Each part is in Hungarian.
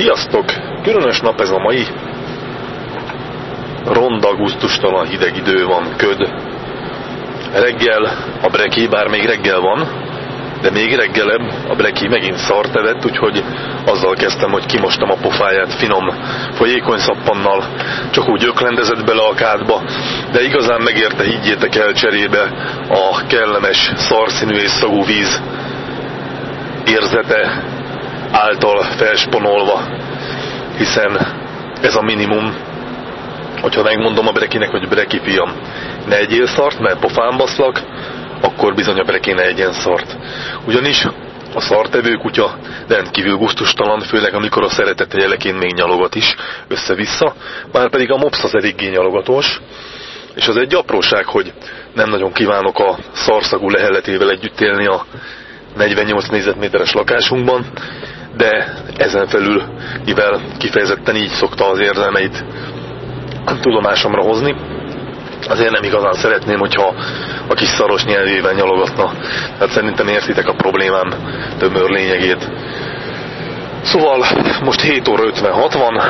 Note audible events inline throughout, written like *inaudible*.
Sziasztok! Különös nap ez a mai. Ronda, gusztustalan hideg idő van, köd. Reggel a breki, bár még reggel van, de még reggelebb a breki megint szart evett, úgyhogy azzal kezdtem, hogy kimostam a pofáját finom folyékony szappannal, csak úgy öklendezett bele a kádba, de igazán megérte, higgyétek el cserébe a kellemes szarszínű és szagú víz érzete által felsponolva, hiszen ez a minimum, hogyha megmondom a brekinek, hogy breki fiam, ne egyél szart, mert pofán baszlak, akkor bizony a breki ne egyen szart. Ugyanis a szartevő kutya rendkívül gusztustalan, főleg amikor a szeretete jeleként még nyalogat is össze-vissza, már pedig a mops az eléggé nyalogatós, és az egy apróság, hogy nem nagyon kívánok a szarszagú leheletével együtt élni a 48 négyzetméteres lakásunkban, de ezen felül, mivel kifejezetten így szokta az érzelmeit tudomásomra hozni, azért nem igazán szeretném, hogyha a kis szaros nyelvével nyalogatna. Tehát szerintem értitek a problémám tömör lényegét. Szóval most 7 óra 56 van,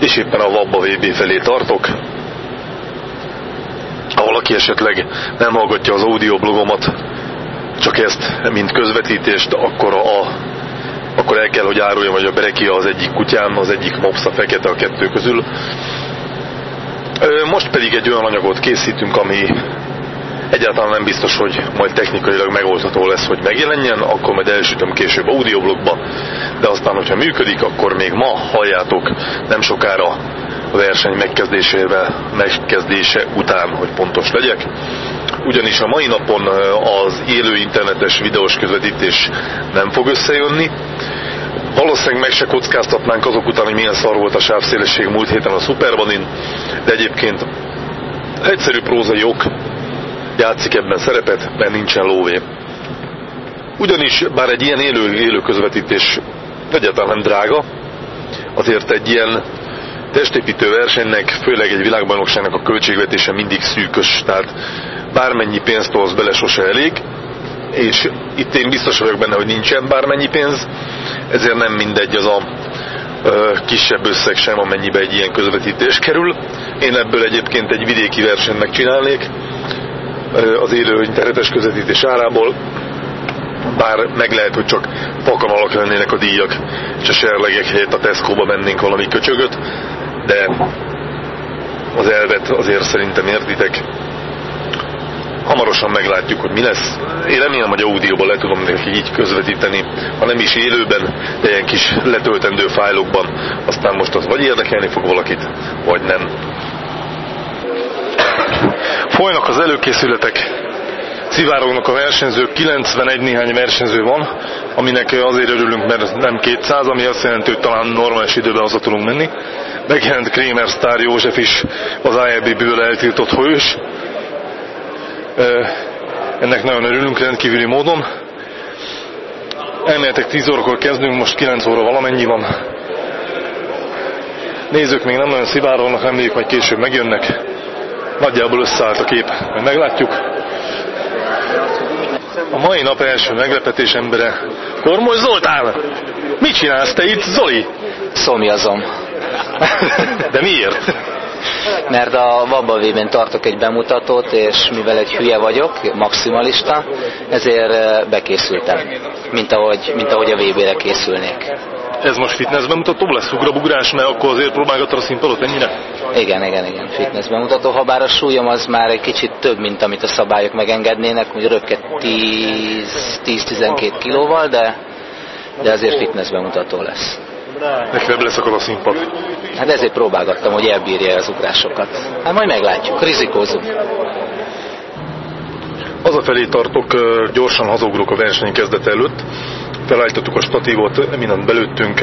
és éppen a Vabba VB felé tartok. Ha valaki esetleg nem hallgatja az audioblogomat, csak ezt, mint közvetítést, akkor a akkor el kell, hogy áruljam, hogy a Brekia az egyik kutyám, az egyik mopsa fekete a kettő közül. Most pedig egy olyan anyagot készítünk, ami egyáltalán nem biztos, hogy majd technikailag megoldható lesz, hogy megjelenjen, akkor majd elsütöm később audioblogba, de aztán, hogyha működik, akkor még ma halljátok nem sokára a verseny megkezdésével, megkezdése után, hogy pontos legyek. Ugyanis a mai napon az élő internetes videós közvetítés nem fog összejönni, Valószínűleg meg se kockáztatnánk azok után, hogy milyen szar volt a sávszélesség múlt héten a Superbanin, de egyébként egyszerű prózai ok játszik ebben szerepet, mert nincsen lóvé. Ugyanis, bár egy ilyen élő, élő közvetítés egyáltalán nem drága, azért egy ilyen testépítő versenynek, főleg egy világbajnokságnak a költségvetése mindig szűkös, tehát bármennyi pénzt hoz bele sose elég, és itt én biztos vagyok benne, hogy nincsen bármennyi pénz, ezért nem mindegy az a kisebb összeg sem, amennyibe egy ilyen közvetítés kerül. Én ebből egyébként egy vidéki versenyt megcsinálnék az élő internetes közvetítés árából, bár meg lehet, hogy csak alak lennének a díjak, és a serlegek helyett a Tesco-ba mennénk valami köcsögöt, de az elvet azért szerintem értitek, hamarosan meglátjuk, hogy mi lesz. Én remélem, hogy audióban le tudom neki így közvetíteni, ha nem is élőben, de ilyen kis letöltendő fájlokban. Aztán most az vagy érdekelni fog valakit, vagy nem. Folynak az előkészületek, szivárognak a versenyzők, 91 néhány versenyző van, aminek azért örülünk, mert nem 200, ami azt jelenti, hogy talán normális időben haza tudunk menni. Megjelent Krémer Sztár József is, az IRB-ből eltiltott hős, ennek nagyon örülünk rendkívüli módon. Elméletek 10 órakor kezdünk, most 9 óra valamennyi van. Nézők még nem nagyon szivárolnak, reméljük, majd később megjönnek. Nagyjából összeállt a kép, majd meglátjuk. A mai nap első meglepetés embere Kormoly Zoltán! Mit csinálsz te itt, Zoli? Szomjazom. De miért? mert a Vabba ben tartok egy bemutatót, és mivel egy hülye vagyok, maximalista, ezért bekészültem, mint ahogy, mint ahogy a VB-re készülnék. Ez most fitness bemutató lesz, ugrabugrás, mert akkor azért próbálgatod a színpadot ennyire? Igen, igen, igen, fitness bemutató, ha bár a súlyom az már egy kicsit több, mint amit a szabályok megengednének, hogy röpke 10-12 kilóval, de, de azért fitness bemutató lesz. Neked leszakad a színpad. Hát ezért próbálgattam, hogy elbírja az ugrásokat. Hát majd meglátjuk, rizikózunk. Hazafelé tartok, gyorsan hazugrok a verseny kezdet előtt. Felállítottuk a statívot, mindent belőttünk.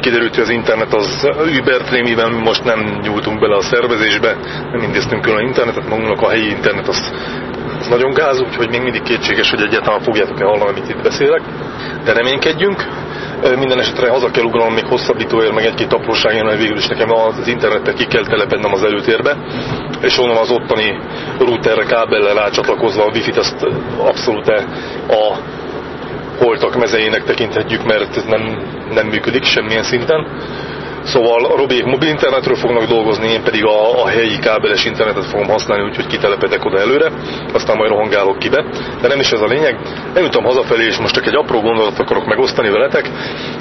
Kiderült, hogy az internet az Uber trémiben most nem nyúltunk bele a szervezésbe, nem intéztünk külön internetet, magunknak a helyi internet az, az nagyon gáz, úgyhogy még mindig kétséges, hogy egyáltalán fogjátok-e hallani, amit itt beszélek. De reménykedjünk, minden esetre haza kell ugranom még hosszabbítóért, meg egy-két apróságért, mert végül is nekem az internettel ki kell telepednem az előtérbe, és onnan az ottani routerre kábellel rácsatlakozva a wifi-t azt abszolút a holtak mezeinek tekinthetjük, mert nem, nem működik semmilyen szinten. Szóval a Robiék mobil internetről fognak dolgozni, én pedig a, a helyi kábeles internetet fogom használni, úgyhogy kitelepedek oda előre, aztán majd rohangálok ki be. De nem is ez a lényeg. Nem jutom hazafelé, és most csak egy apró gondolatot akarok megosztani veletek,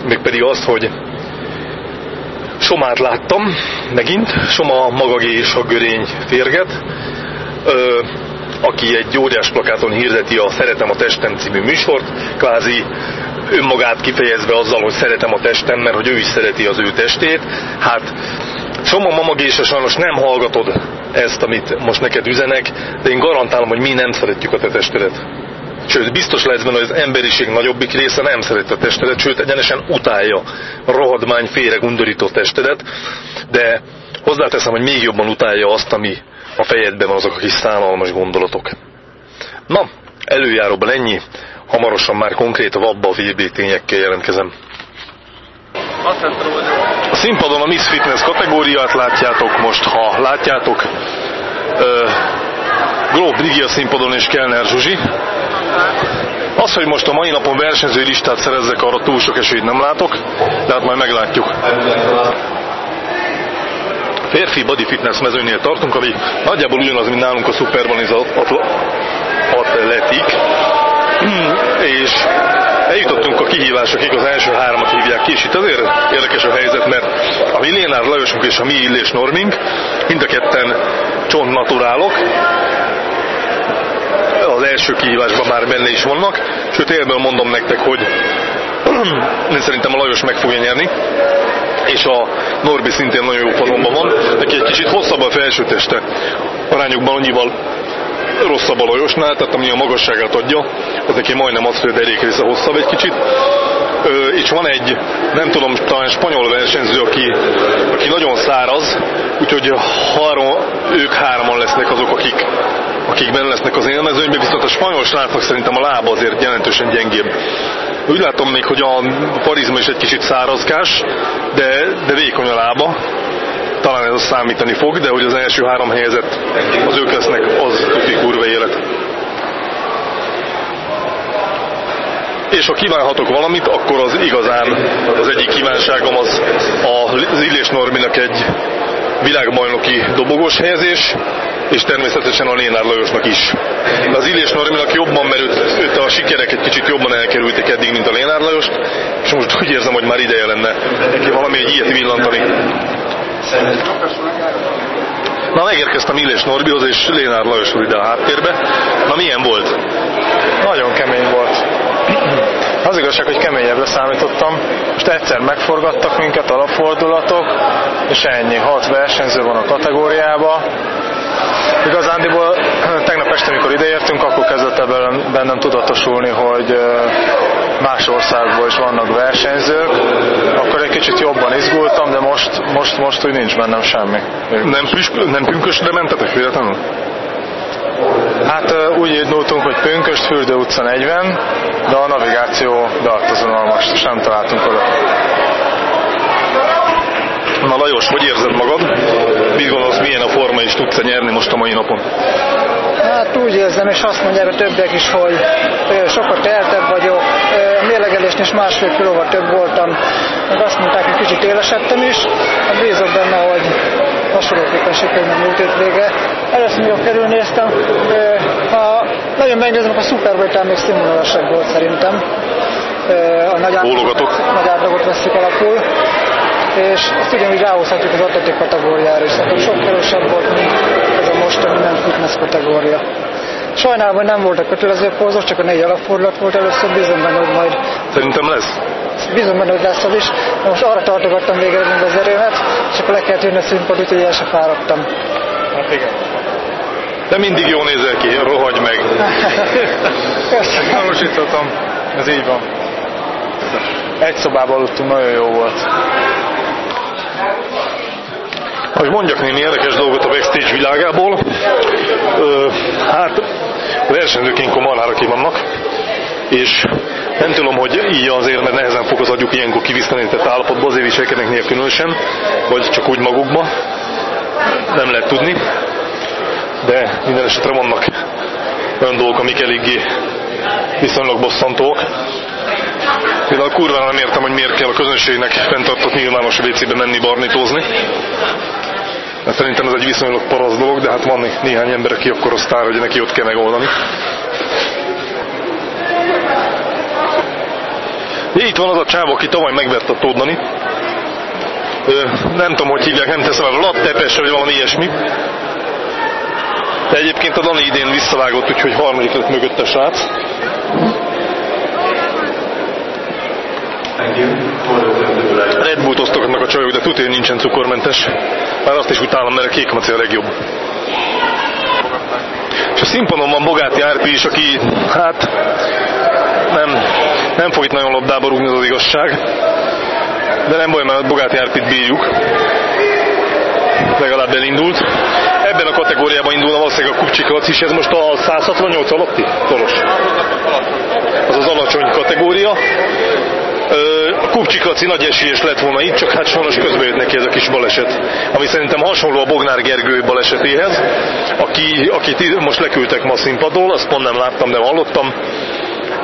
még pedig azt, hogy Somát láttam, megint, Soma Magagé és a Görény férget, aki egy óriás plakáton hirdeti a Szeretem a testem című műsort, kvázi önmagát kifejezve azzal, hogy szeretem a testem, mert hogy ő is szereti az ő testét. Hát Soma Mamagése sajnos nem hallgatod ezt, amit most neked üzenek, de én garantálom, hogy mi nem szeretjük a te testedet. Sőt, biztos lesz benne, hogy az emberiség nagyobbik része nem szereti a testedet, sőt, egyenesen utálja a rohadmány félre undorító testedet, de hozzáteszem, hogy még jobban utálja azt, ami a fejedben azok a kis szánalmas gondolatok. Na, előjáróban ennyi, hamarosan már konkrét a vabba VB tényekkel jelentkezem. A színpadon a Miss Fitness kategóriát látjátok most, ha látjátok. Uh, Glób Brigi a színpadon és Kellner Zsuzsi. Az, hogy most a mai napon versenyző listát szerezzek, arra túl sok esélyt nem látok, de hát majd meglátjuk. Férfi body fitness mezőnél tartunk, ami nagyjából ugyanaz, mint nálunk a Superban az atletik. És eljutottunk a kihívásokig, az első háromat hívják ki, és itt azért érdekes a helyzet, mert a Millénár Lajosunk és a mi Illés Norming mind a ketten csontnaturálok, az első kihívásban már benne is vannak, sőt élből mondom nektek, hogy *clears throat* én szerintem a Lajos meg fogja nyerni, és a Norbi szintén nagyon jó formában van, neki egy kicsit hosszabb a felső teste, arányokban annyival rosszabb a Lajosnál, tehát ami a magasságát adja, az neki majdnem az, hogy a derék része hosszabb egy kicsit. Ö, és van egy, nem tudom, talán spanyol versenyző, aki, aki nagyon száraz, úgyhogy három, ők hárman lesznek azok, akik, akik benne lesznek az élmezőnyben, viszont a spanyol srácnak szerintem a lába azért jelentősen gyengébb. Úgy látom még, hogy a parizma is egy kicsit szárazkás, de, de vékony a lába, talán ez a számítani fog, de hogy az első három helyezett az ők lesznek, az tuti kurva élet. És ha kívánhatok valamit, akkor az igazán az egyik kívánságom az az Illés Norminak egy világbajnoki dobogós helyezés, és természetesen a Lénár Lajosnak is. Az Illés Norminak jobban, mert őt, a sikerek egy kicsit jobban elkerülték eddig, mint a Lénár Lajost, és most úgy érzem, hogy már ideje lenne neki valami egy ilyet villantani. Na megérkeztem Illés Norbihoz, és Lénár Lajos úr ide a háttérbe. Na milyen volt? Nagyon kemény volt. Az igazság, hogy keményebbre számítottam. Most egyszer megforgattak minket, alapfordulatok, és ennyi. Hat versenyző van a kategóriába. Igazándiból *clears throat* tegnap este, amikor ideértünk, akkor kezdett el bennem tudatosulni, hogy más országból is vannak versenyzők, akkor egy kicsit jobban izgultam, de most, most, most úgy nincs bennem semmi. Nem, püsk, nem pünkösre mentetek véletlenül? Hát úgy indultunk, hogy Pünköst, Fürdő utca 40, de a navigáció dartozonalmas, és nem találtunk oda. Na Lajos, hogy érzed magad? Mit gondolsz, milyen a forma, és tudsz -e nyerni most a mai napon? Hát úgy érzem, és azt mondják a többiek is, hogy sokat eltebb vagyok, a mérlegelésnél is másfél kilóval több voltam, meg azt mondták, hogy kicsit élesedtem is, hát bízok benne, hogy hasonlóképpen sikerül a múlt vége. Először még körülnéztem, ha nagyon megnézem, a szuperboltán még színvonalasabb volt szerintem. A nagy, nagy átlagot veszik alapul és ezt ugyanúgy ráhozhatjuk az atletik kategóriára is. Szerintem sok erősebb volt, mint ez a mostani nem fitness kategória. Sajnálom, hogy nem voltak kötelező pózok, csak a négy alapfordulat volt először, bízom benne, hogy majd... Szerintem lesz. Bízom benne, hogy lesz az is. De most arra tartogattam végre mind az erőmet, és akkor le kellett jönni a színpad, úgyhogy el se fáradtam. Hát igen. De mindig jól nézel ki, rohagy meg. Köszönöm. Tanúsíthatom, ez így van. Egy szobában aludtunk, nagyon jó volt. Hogy mondjak némi érdekes dolgot a backstage világából, ö, hát versenyzők ilyenkor marhára ki vannak, és nem tudom, hogy így azért, mert nehezen agyuk ilyenkor kivisztelenített állapotba, azért viselkednek néha különösen, vagy csak úgy magukba, nem lehet tudni, de minden esetre vannak olyan dolgok, amik eléggé viszonylag bosszantóak. Például kurvára nem értem, hogy miért kell a közönségnek fenntartott nyilvános WC-be menni barnitózni. Mert szerintem ez egy viszonylag parasz dolog, de hát van néhány ember, aki akkor a sztár, hogy neki ott kell megoldani. Itt van az a csáv, aki tavaly megvett a Tódnani. Nem tudom, hogy hívják, nem teszem el, Lattepes, vagy valami ilyesmi. De egyébként a Dani idén visszavágott, úgyhogy harmadik lett mögötte srác. Red osztogatnak a csajok, de tudja, hogy nincsen cukormentes. Már azt is utálom, mert a kék maci a legjobb. És a színpadon van Bogáti Árpi is, aki hát nem, nem fog itt nagyon labdába rúgni az, az igazság. De nem baj, mert Bogáti Árpit bírjuk. Legalább elindult. Ebben a kategóriában indulna valószínűleg a Kupcsik is, ez most a 168 alatti? Toros. Az az alacsony kategória. A Kupcsik Laci nagy esélyes lett volna itt, csak hát sajnos közben jött neki ez a kis baleset, ami szerintem hasonló a Bognár Gergő balesetéhez, aki, akit most leküldtek ma színpadról, azt pont nem láttam, de hallottam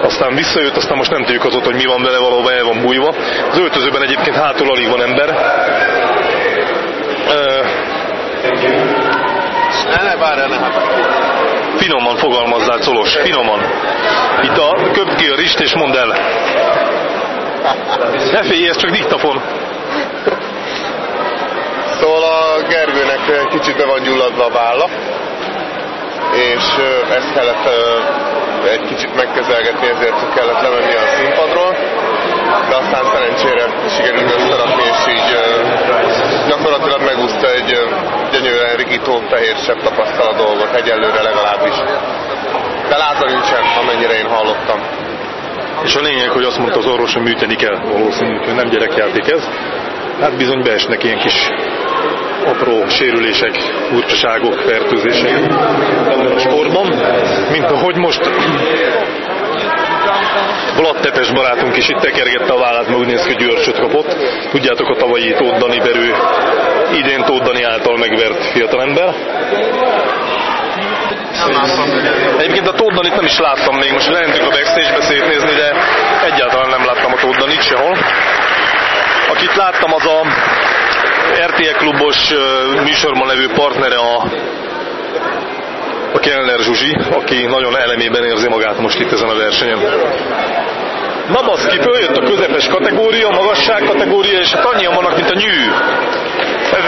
aztán visszajött, aztán most nem tudjuk azóta, hogy mi van vele, valahol el van bújva. Az öltözőben egyébként hátul alig van ember. Hát. Finoman fogalmazzál, Colos, finoman. Itt a köpt ki a rist és mondd el. Ne félj, ez csak diktafon. Szóval a Gergőnek kicsit be van gyulladva a válla, és ezt kellett egy kicsit megközelgetni, ezért kellett lemenni a színpadról, de aztán szerencsére sikerült összerakni, és így gyakorlatilag megúszta egy gyönyörűen rigító fehér sebb tapasztalat dolgot, egyelőre legalábbis. De látva nincsen, amennyire én hallottam. És a lényeg, hogy azt mondta az orvos, hogy műteni kell valószínű, hogy nem gyerekjáték ez. Hát bizony beesnek ilyen kis apró sérülések, furcsaságok, fertőzések a sportban, mint ahogy most Vlad Tepes barátunk is itt tekergette a vállát, mert úgy néz ki, hogy kapott. Tudjátok a tavalyi Tóth Dani berő, idén Tóth Dani által megvert fiatalember. Egyébként a Tóth Danit nem is láttam még, most lehetünk a backstage-be szétnézni, de egyáltalán nem láttam a Tóth Danit sehol. Akit láttam, az a RTL klubos műsorban levő partnere a a Kellner Zsuzsi, aki nagyon elemében érzi magát most itt ezen a versenyen. Na baszki, följött a közepes kategória, a magasság kategória, és hát annyian vannak, mint a nyű.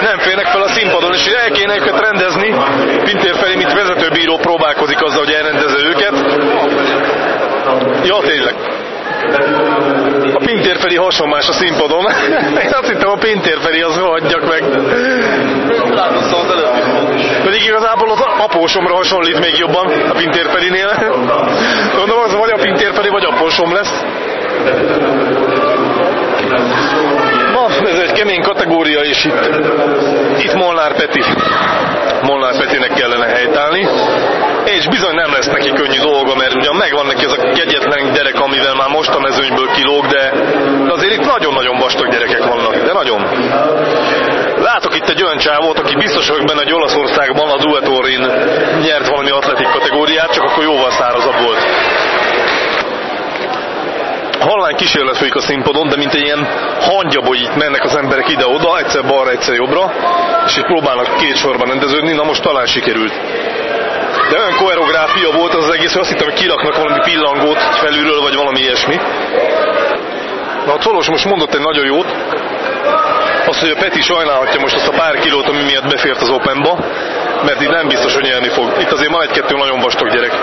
Nem férnek fel a színpadon, és el kéne őket rendezni. Pintér felé, mint vezetőbíró próbálkozik azzal, hogy elrendezze őket. Ja, tényleg. Pintér felé hasonlás a színpadon. Én azt hittem a Pintér felé az hagyjak meg. Pedig igazából az apósomra hasonlít még jobban a Pintér Felinél. Gondolom az vagy a Pintér Feli, vagy apósom lesz. Na, ez egy kemény kategória, és itt, itt Molnár Peti. Molnár Petinek kellene helytállni. És bizony nem lesz neki könnyű dolga, mert ugyan megvan neki ez a kegyetlen gyerek, amivel már most a mezőnyből kilóg, de, de azért itt nagyon-nagyon vastag gyerekek vannak, de nagyon. Látok itt egy olyan csávót, aki biztos vagyok benne, hogy Olaszországban a Duetorin nyert valami atletik kategóriát, csak akkor jóval szárazabb volt. Hallány kísérlet folyik a színpadon, de mint egy ilyen hangyaboly itt mennek az emberek ide-oda, egyszer balra, egyszer jobbra, és itt próbálnak két sorban rendeződni, na most talán sikerült. De olyan koreográfia volt az, az egész, hogy azt hittem, hogy kiraknak valami pillangót felülről, vagy valami ilyesmi. Na a Colos most mondott egy nagyon jót, azt, hogy a Peti sajnálhatja most azt a pár kilót, ami miatt befért az Openba, mert itt nem biztos, hogy nyerni fog. Itt azért van egy-kettő nagyon vastag gyerek.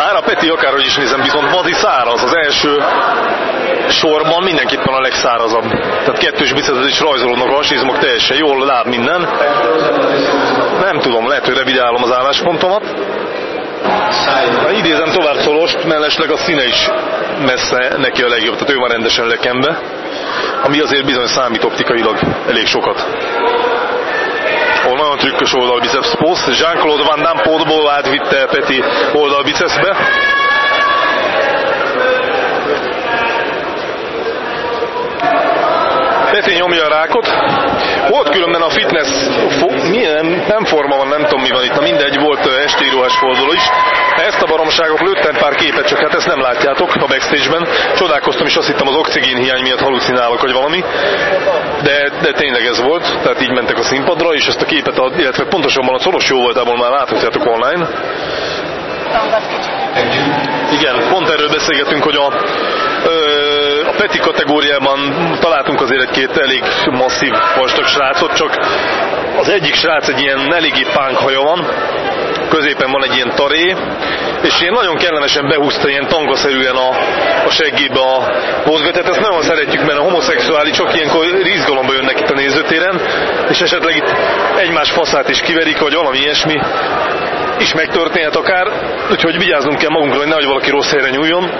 Bár a Peti akárhogy is nézem, viszont Vazi száraz. Az első sorban mindenképpen a legszárazabb. Tehát kettős bicetet is rajzolódnak a hasizmok, teljesen jól láb minden. Nem tudom, lehet, hogy revidálom az álláspontomat. Ha idézem tovább Szolost, mellesleg a színe is messze neki a legjobb, tehát ő van rendesen lekembe, ami azért bizony számít optikailag elég sokat. Ahol nagyon trükkös oldalbiceps poszt, Jean-Claude Van Damme pótból átvitte Peti oldalbicepsbe, Peti nyomja a rákot. Volt különben a fitness milyen, nem forma van, nem tudom mi van itt, na mindegy, volt esti ruhás forduló is. Ezt a baromságot lőttem pár képet, csak hát ezt nem látjátok a backstage-ben. Csodálkoztam és azt hittem az oxigén hiány miatt halucinálok, vagy valami. De, de tényleg ez volt, tehát így mentek a színpadra, és ezt a képet, illetve pontosabban a szoros jó voltából már láthatjátok online. Igen, pont erről beszélgetünk, hogy a, a Peti kategóriában találtunk azért egy-két elég masszív vastag srácot, csak az egyik srác egy ilyen eléggé pánk haja van, középen van egy ilyen taré, és ilyen nagyon kellemesen behúzta ilyen tangaszerűen a, a seggébe a mozgatást. Ezt nagyon szeretjük, mert a homoszexuálisok ilyenkor rizgalomba jönnek itt a nézőtéren, és esetleg itt egymás faszát is kiverik, vagy valami ilyesmi is megtörténhet akár, úgyhogy vigyáznunk kell magunkra, hogy nehogy valaki rossz helyre nyúljon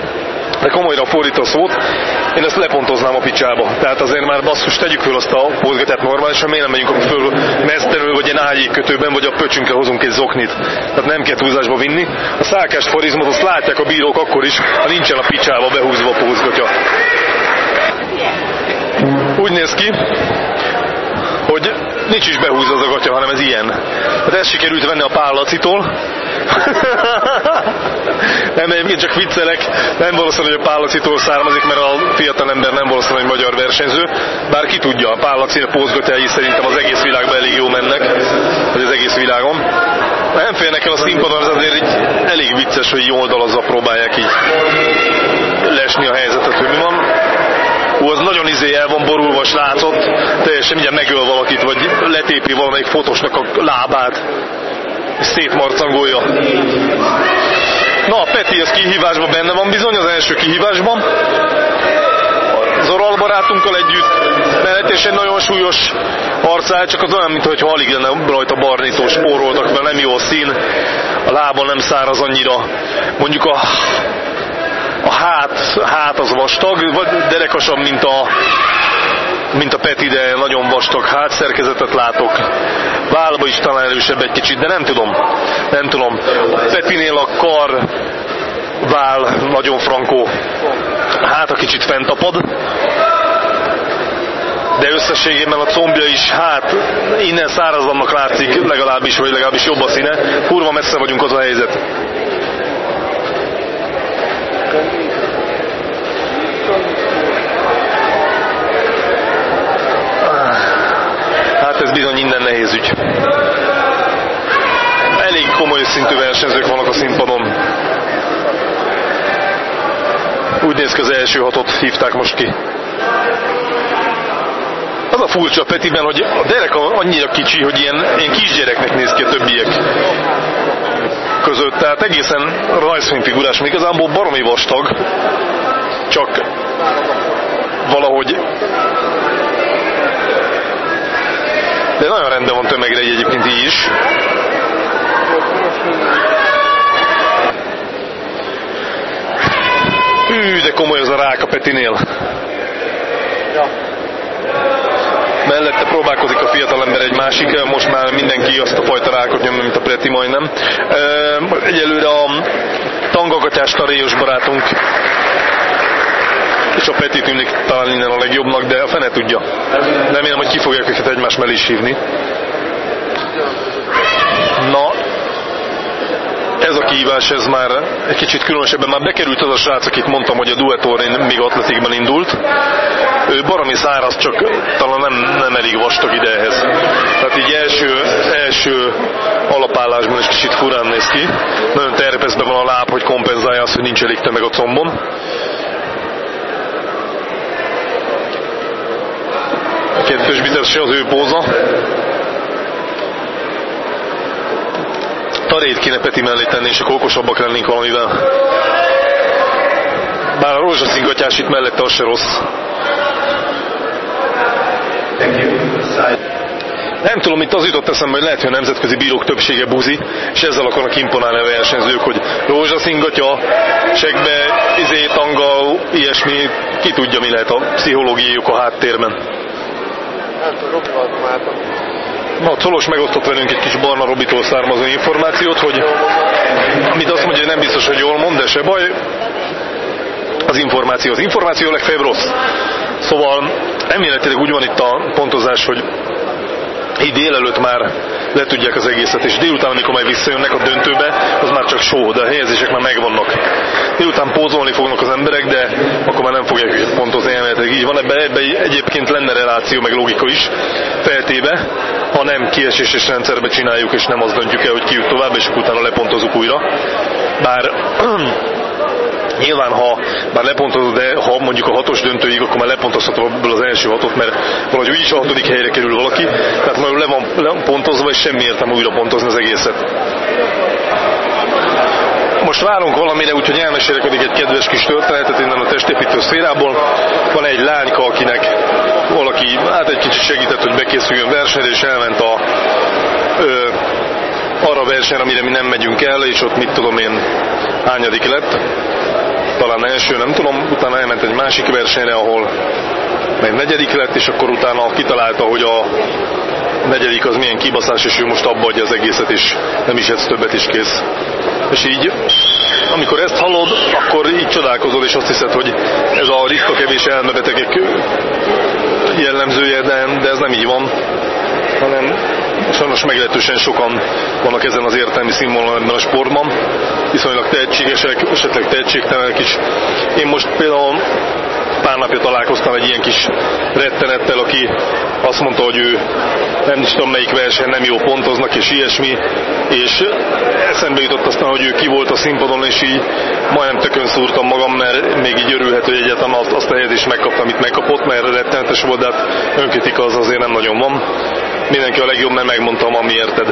de komolyra fordítva szót, én ezt lepontoznám a picsába. Tehát azért már basszus, tegyük föl azt a mozgatát normálisan, miért nem megyünk föl mesztelenül, vagy egy kötőben, vagy a pöcsünkre hozunk egy zoknit. Tehát nem kell túlzásba vinni. A szálkás farizmot azt látják a bírók akkor is, ha nincsen a picsába behúzva a pózgatja. Úgy néz ki, hogy nincs is behúzva az a gatya, hanem ez ilyen. Hát ezt sikerült venni a pálacitól. *laughs* nem, egyébként csak viccelek, nem valószínű, hogy a pálacitól származik, mert a fiatal ember nem valószínű, hogy magyar versenyző. Bár ki tudja, a pálaci pózgatyái szerintem az egész világban elég jó mennek, vagy az egész világon. Nem félnek el a színpadon, ez azért így elég vicces, hogy jól dalazza próbálják így lesni a helyzetet, hogy mi van Hú, az nagyon izé el van borulva srácot, teljesen mindjárt megöl valakit, vagy letépi valamelyik fotosnak a lábát, szétmarcangolja. Na, a Peti az kihívásban benne van bizony, az első kihívásban. Zoral barátunkkal együtt, és egy nagyon súlyos arcáll, csak az olyan, mintha alig lenne rajta barnító, spóroltak, mert nem jó a szín, a lába nem száraz annyira. Mondjuk a a hát, hát az vastag, vagy derekasabb, mint a, mint a Peti, de nagyon vastag hátszerkezetet látok. Válba is talán erősebb egy kicsit, de nem tudom. Nem tudom. Petinél a kar vál nagyon frankó. Hát a kicsit fentapad. De összességében a combja is, hát innen szárazvannak látszik legalábbis, vagy legalábbis jobb a színe. Kurva messze vagyunk az a helyzet. Hát ez bizony innen nehéz ügy. Elég komoly szintű versenyzők vannak a színpadon. Úgy néz ki az első hatot hívták most ki. Az a furcsa Petiben, hogy a derek annyira kicsi, hogy ilyen, ilyen kisgyereknek néz ki a többiek között, tehát egészen rajzfilmfigurás, még igazából baromi vastag, csak valahogy de nagyon rendben van tömegre egy egyébként így is. Hű, de komoly az a rák a Petinél. Ja. Mellette próbálkozik a fiatalember egy másik, most már mindenki azt a fajta rákot nyomja, mint a Preti majdnem. Egyelőre a tangagatyás taréjos barátunk és a Peti tűnik talán innen a legjobbnak, de a fene tudja. Remélem, hogy ki fogják őket egymás mellé is hívni. Na, ez a kihívás, ez már egy kicsit különösebben már bekerült az a srác, akit mondtam, hogy a duetorén még atletikben indult. Ő baromi száraz, csak talán nem, nem elég vastag ide ehhez. Tehát így első, első alapállásban is kicsit furán néz ki. Nagyon terpezben van a láb, hogy kompenzálja azt, hogy nincs elég tömeg a combon. Kettős biceps az ő póza. Tarét kéne Peti mellé tenni, és akkor okosabbak lennénk valamivel. Bár a rózsaszín gatyás itt mellette az se rossz. Nem tudom, itt az jutott eszembe, hogy lehet, hogy a nemzetközi bírók többsége buzi, és ezzel akarnak imponálni a versenyzők, hogy rózsaszín gatya, segbe, izé, tanga, ilyesmi, ki tudja, mi lehet a pszichológiájuk a háttérben. Na, Colos megosztott velünk egy kis Barna Robitól származó információt, hogy amit azt mondja, hogy nem biztos, hogy jól mond, de se baj, az információ. Az információ legfeljebb rossz. Szóval emléletileg úgy van itt a pontozás, hogy így délelőtt már letudják az egészet, és délután, amikor majd visszajönnek a döntőbe, az már csak show, de a helyezések már megvannak. Délután pózolni fognak az emberek, de akkor már nem fogják pontozni, elméletileg így van. Ebben, ebben egyébként lenne reláció, meg logika is feltéve, ha nem kieséses rendszerbe csináljuk, és nem azt döntjük el, hogy ki jut tovább, és utána lepontozunk újra. Bár *clears throat* Nyilván, ha már lepontozod, de ha mondjuk a hatos döntőig, akkor már lepontozhatod ebből az első hatot, mert valahogy úgyis a hatodik helyre kerül valaki, tehát már le van, pontozva, és semmi értem újra pontozni az egészet. Most várunk valamire, úgyhogy elmesélek egy kedves kis történetet innen a testépítő szférából. Van egy lányka, akinek valaki hát egy kicsit segített, hogy bekészüljön versenyre, és elment a ö, arra a versenyre, amire mi nem megyünk el, és ott mit tudom én hányadik lett talán első, nem tudom, utána elment egy másik versenyre, ahol meg negyedik lett, és akkor utána kitalálta, hogy a negyedik az milyen kibaszás, és ő most abba adja az egészet, és nem is ez többet is kész. És így, amikor ezt hallod, akkor így csodálkozol, és azt hiszed, hogy ez a ritka kevés elmebetegek jellemzője, de, de ez nem így van, hanem sajnos meglehetősen sokan vannak ezen az értelmi színvonalon ebben a sportban, viszonylag tehetségesek, esetleg tehetségtelenek is. Én most például pár napja találkoztam egy ilyen kis rettenettel, aki azt mondta, hogy ő nem is tudom melyik verseny nem jó pontoznak, és ilyesmi, és eszembe jutott aztán, hogy ő ki volt a színpadon, és így majdnem tökön szúrtam magam, mert még így örülhet, hogy egyáltalán azt, azt a helyet megkaptam, amit megkapott, mert rettenetes volt, de hát önkritika az azért nem nagyon van. Mindenki a legjobb, mert megmondtam, ami érted.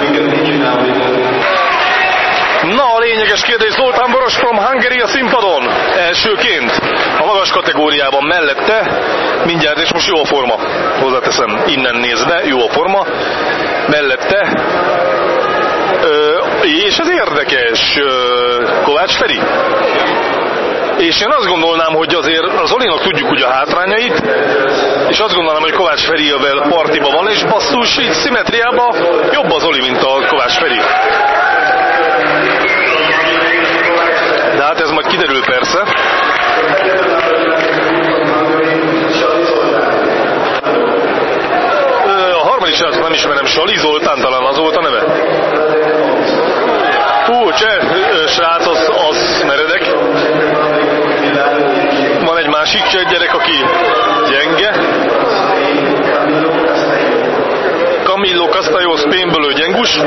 Na, a lényeges kérdés, Zoltán Boros from Hungary a színpadon. Elsőként a magas kategóriában mellette, mindjárt, és most jó a forma, hozzáteszem, innen nézve, jó a forma, mellette, ö, és ez érdekes, ö, Kovács Feri. És én azt gondolnám, hogy azért az Olinak tudjuk ugye a hátrányait, és azt gondolnám, hogy Kovács Feri a partiba van, és basszus, így szimetriában jobb az Oli, mint a Kovács Feri. De hát ez majd kiderül persze. A harmadik srác nem ismerem, Sali Zoltán talán az volt a neve. Hú, cseh srác, az, az meredek. Másik gyerek, aki gyenge. Camillo Castelló Spainből ő gyengus.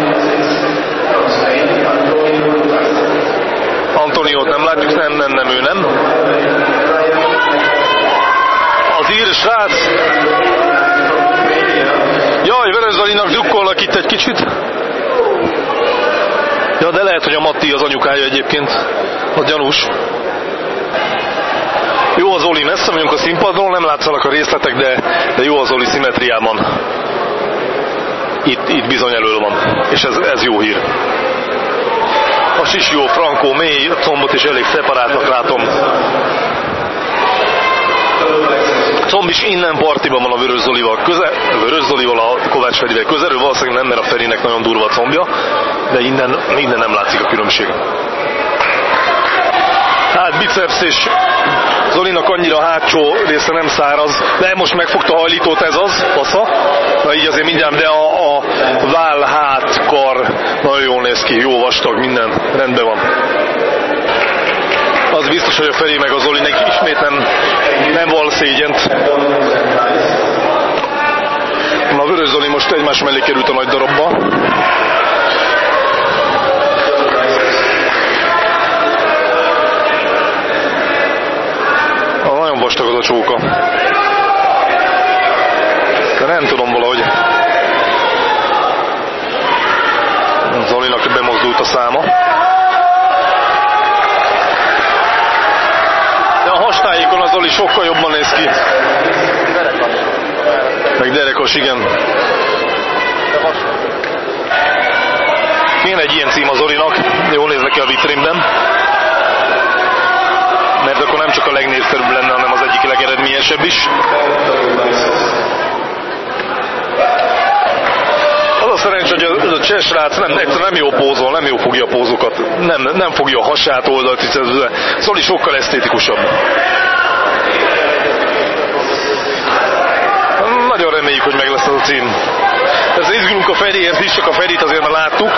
Antoniót nem látjuk, nem, nem, nem, ő nem. Az ír srác. Jaj, Veres Zalinak drukkolnak itt egy kicsit. Ja, de lehet, hogy a Matti az anyukája egyébként. A gyanús. Jó az Oli, messze vagyunk a színpadról, nem látszanak a részletek, de, de jó az Oli szimetriában. Itt, itt bizony elől van, és ez, ez jó hír. A Sisió Frankó mély combot is elég szeparátnak látom. Comb is innen partiban van a Vörös Zolival, közel, Vörös Zolival a Kovács Ferivel közelről, valószínűleg nem, mert a Ferinek nagyon durva a combja, de innen, innen nem látszik a különbség. Hát biceps és Zolinak annyira hátsó része nem száraz, de most megfogta a hajlítót, ez az, fasza. Na így azért mindjárt, de a, a váll, hát, kar nagyon jól néz ki, jó vastag, minden rendben van. Az biztos, hogy a Feri meg az Zolinek ismét nem, nem val szégyent. Na, Vörös Zoli most egymás mellé került a nagy darabba. Vastag az a csóka. De nem tudom valahogy. Zolinak bemozdult a száma. De a hastáikon az Zoli sokkal jobban néz ki. Meg derekos, igen. Kéne egy ilyen cím az Zolinak, jól néz neki a vitrínben mert akkor nem csak a legnépszerűbb lenne, hanem az egyik legeredményesebb is. Az a szerencs, hogy a, a cseh srác nem, nem jó pózol, nem jó fogja a pózokat, nem, nem fogja a hasát oldalt, Zoli sokkal esztétikusabb. Nagyon reméljük, hogy meg lesz az a cím. Persze izgulunk a Feriért is, csak a Ferit azért már láttuk,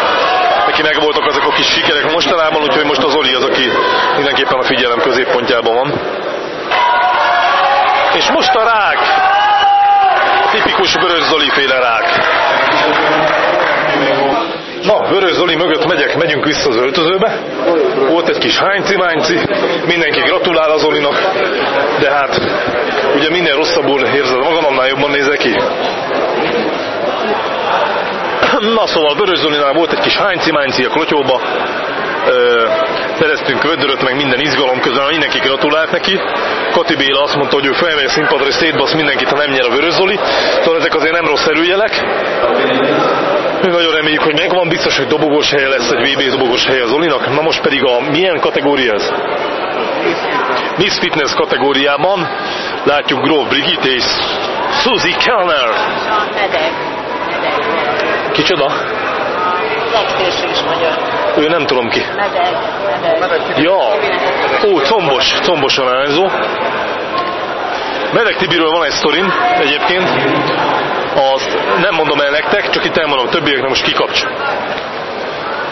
neki megvoltak azok a kis sikerek mostanában, úgyhogy most az Oli az, aki mindenképpen a figyelem középpontjában van. És most a rák. Tipikus Vörös Zoli féle rák. Na, Vörös Zoli mögött megyek, megyünk vissza az öltözőbe. Volt egy kis hányci-mányci, mindenki gratulál az Olinak, de hát ugye minden rosszabbul érzed magam, annál jobban nézek ki. Na szóval Vörös Zolinál volt egy kis hányci-mányci a klotyóba, ö, szereztünk vödöröt, meg minden izgalom közben, mindenki gratulált neki. Kati Béla azt mondta, hogy ő felmegy a színpadra és szétbasz mindenkit, ha nem nyer a Vörös Zoli. Szóval ezek azért nem rossz előjelek. Mi nagyon reméljük, hogy megvan, biztos, hogy dobogós helye lesz, egy VB dobogós helye az Olinak. Na most pedig a milyen kategória ez? Miss Fitness kategóriában látjuk Grove Brigitte és Suzy Kellner. Medeg. Medeg. Kicsoda? Legszélső is magyar. Ő nem tudom ki. Medeg. Medeg. Ja, ó, combos, combosan állzó. Medek Tibiről van egy sztorim egyébként. Azt nem mondom el nektek, csak itt elmondom a többieknek most kikapcs.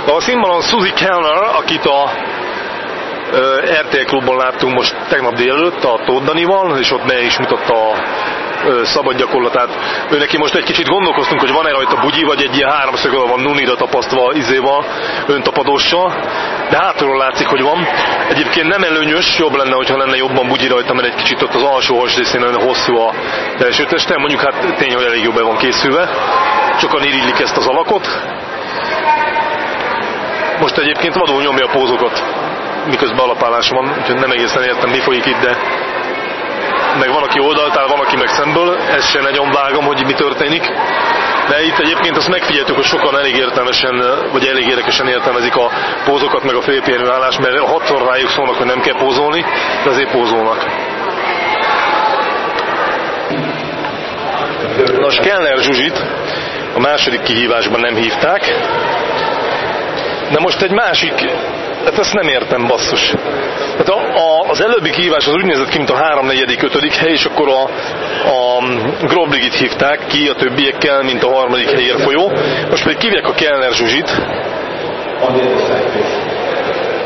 A színvonalon Suzy Kellner, akit a RTL klubban láttunk most tegnap délelőtt a Tóth Danival, és ott be is mutatta a szabad gyakorlatát. Ő neki most egy kicsit gondolkoztunk, hogy van-e rajta bugyi, vagy egy ilyen háromszög van nunira tapasztva izéval, öntapadóssal, de hátulról látszik, hogy van. Egyébként nem előnyös, jobb lenne, hogyha lenne jobban bugyi rajta, mert egy kicsit ott az alsó has részén nagyon hosszú a belső testem, mondjuk hát tény, hogy elég jobban van készülve. Sokan irillik ezt az alakot. Most egyébként vadul nyomja a pózokat, miközben alapállás van, úgyhogy nem egészen értem, mi folyik itt, de meg van, aki oldaltál, van, aki meg szemből, ezt sem nagyon vágom, hogy mi történik. De itt egyébként azt megfigyeltük, hogy sokan elég értelmesen, vagy elég érdekesen értelmezik a pózokat, meg a félpihenő állás, mert hatszor rájuk szólnak, hogy nem kell pózolni, de azért pózolnak. Nos, Kellner Zsuzsit a második kihívásban nem hívták, de most egy másik, hát ezt nem értem basszus. Hát a, a, az előbbi kihívás az úgy nézett ki, mint a 3 4 5 hely, és akkor a, a Grobligit hívták ki a többiekkel, mint a harmadik helyért folyó. Most pedig kívják a Kellner Zsuzsit,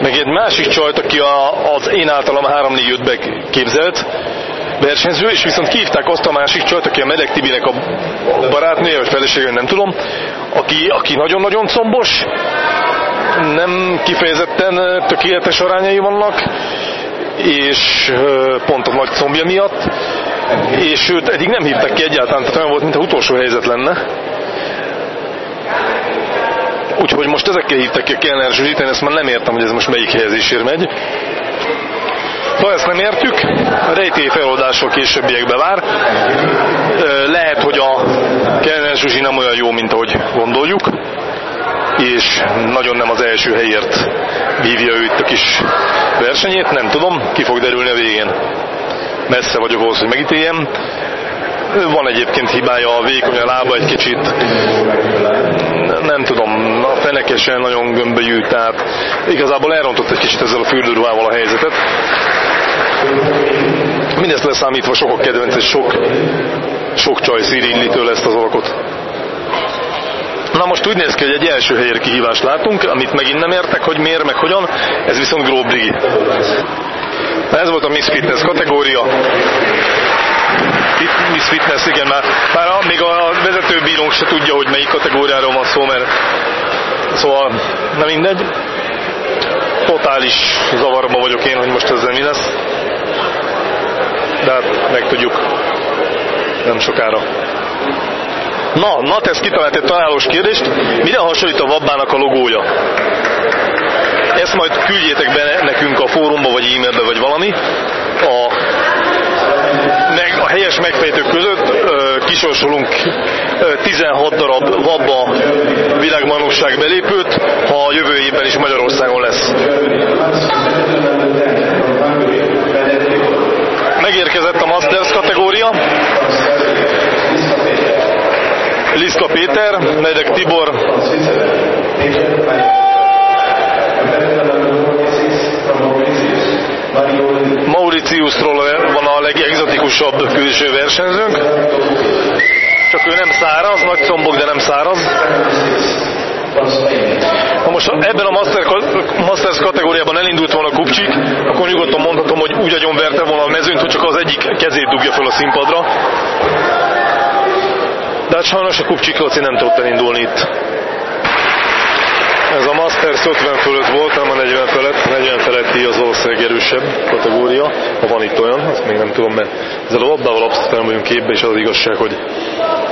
meg egy másik csajt, aki a, az én általam 3-4-5-be képzelt versenyző, és viszont kívták azt a másik csajt, aki a Medek Tibinek a barátnője, vagy felesége, nem tudom, aki, aki nagyon-nagyon combos, nem kifejezetten tökéletes arányai vannak, és pont a nagy combja miatt, és őt eddig nem hívták ki egyáltalán, tehát olyan volt, mintha utolsó helyzet lenne. Úgyhogy most ezekkel hívtak ki a Kellner Zsuzsit, én ezt már nem értem, hogy ez most melyik helyezésért megy. Ha ezt nem értük, a rejtély feloldásról későbbiekbe vár. Lehet, hogy a Kellner Zsuzsi nem olyan jó, mint ahogy gondoljuk, és nagyon nem az első helyért vívja ő itt a kis versenyét, nem tudom, ki fog derülni a végén. Messze vagyok ahhoz, hogy megítéljem. Van egyébként hibája, a vékony a lába egy kicsit, nem tudom, a fenekesen nagyon gömbölyű, tehát igazából elrontott egy kicsit ezzel a fürdőruhával a helyzetet. Mindezt leszámítva sokak kedvenc, és sok, sok csaj szírillitől ezt az alakot. Na most úgy néz ki, hogy egy első helyért kihívást látunk, amit megint nem értek, hogy miért, meg hogyan, ez viszont Gróbrigi. Ez volt a Miss Fitness kategória. Fit, Miss Fitness, igen, már, már még a vezetőbírónk se tudja, hogy melyik kategóriáról van szó, mert szóval nem mindegy. Totális zavarba vagyok én, hogy most ezzel mi lesz. De hát megtudjuk nem sokára. Na, NATESZ kitalált egy találós kérdést, mire hasonlít a Vabbának a logója? Ezt majd küldjétek be nekünk a fórumba, vagy e-mailbe, vagy valami. A, meg, a helyes megfejtők között ö, kisorsolunk ö, 16 darab Vabba világbajnokság belépőt, ha a jövő évben is Magyarországon lesz. Megérkezett a Masters kategória. Liszka Péter, Medek Tibor, Mauritiusról van a legexotikusabb külső versenyzőnk. csak ő nem száraz, nagy combok, de nem száraz. Ha most ebben a Master, Masters kategóriában elindult volna a Kupcsik, akkor nyugodtan mondhatom, hogy úgy agyonverte volna a mezőnyt, hogy csak az egyik kezét dugja fel a színpadra. Sajnos a Kupcsik Laci nem tudott elindulni itt. Ez a Masters 50 fölött volt, nem a 40 felett. 40 feletti az ország erősebb kategória, ha van itt olyan, azt még nem tudom, mert ezzel a labdával abszolút nem vagyunk képbe, és az, az igazság, hogy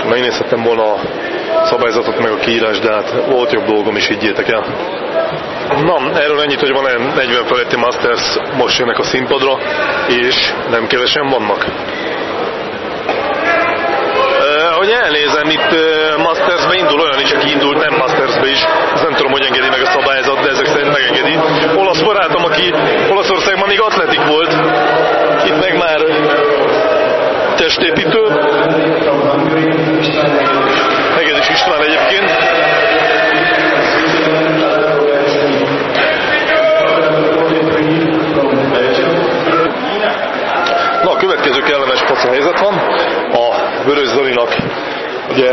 megnézhettem volna a szabályzatot, meg a kiírás, de hát volt jobb dolgom is, higgyétek el. Na, erről ennyit, hogy van 40 feletti Masters, most jönnek a színpadra, és nem kevesen vannak hogy elnézem, itt Mastersbe indul olyan is, aki indult nem Mastersbe is. Ezt nem tudom, hogy engedi meg a szabályzat, de ezek szerint megengedi. Olasz barátom, aki Olaszországban még atletik volt, itt meg már testépítő. Hegedűs István egyébként. Na, a következő kellemes paca helyzet van. A Vörös Zolinak ugye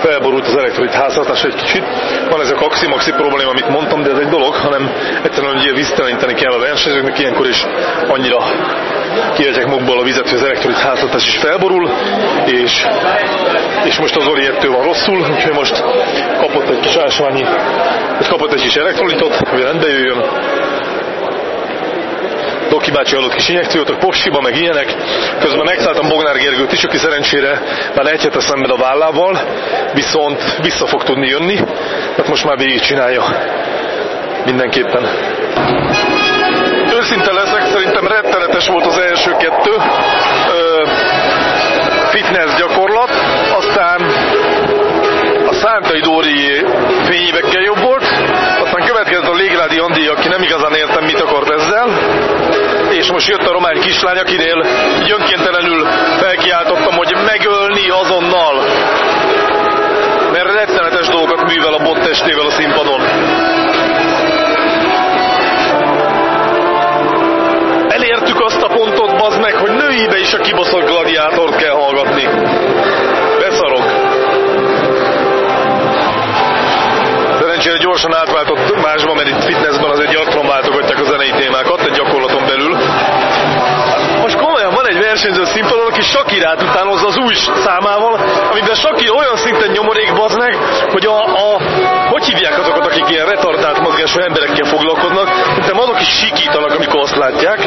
felborult az elektrolit háztartás egy kicsit. Van ez a kaxi-maxi probléma, amit mondtam, de ez egy dolog, hanem egyszerűen ugye vízteleníteni kell a versenyzőknek, ilyenkor is annyira kiadják magukból a vizet, hogy az elektrolit háztartás is felborul, és, és most az Zoli ettől van rosszul, úgyhogy most kapott egy kis ásványi, kapott egy kis elektrolitot, hogy rendbe jöjjön, Doki bácsi adott kis injekciót a postiba, meg ilyenek. Közben megszálltam Bognár Gergőt is, aki szerencsére már egy hete szemben a vállával, viszont vissza fog tudni jönni, tehát most már végig csinálja mindenképpen. Őszinte leszek, szerintem rettenetes volt az első kettő fitness gyakorlat, aztán a Szántai Dóri fényévekkel jobb volt, aztán következett a Légrádi Andi, aki nem igazán értem, mit akart ezzel, és most jött a román kislány, akinél így önkéntelenül felkiáltottam, hogy megölni azonnal, mert rettenetes dolgokat művel a bot testével a színpadon. Elértük azt a pontot, bazd meg, hogy nőibe is a kibaszott gladiátort kell hallgatni. Beszarok. Szerencsére gyorsan átváltott másba, mert itt egy versenyző színpadon, aki Sakirát utánozza az új számával, amiben Sakira olyan szinten nyomorék bazd meg, hogy a, a hogy hívják azokat, akik ilyen retardált mozgású emberekkel foglalkoznak, szerintem azok is sikítanak, amikor azt látják,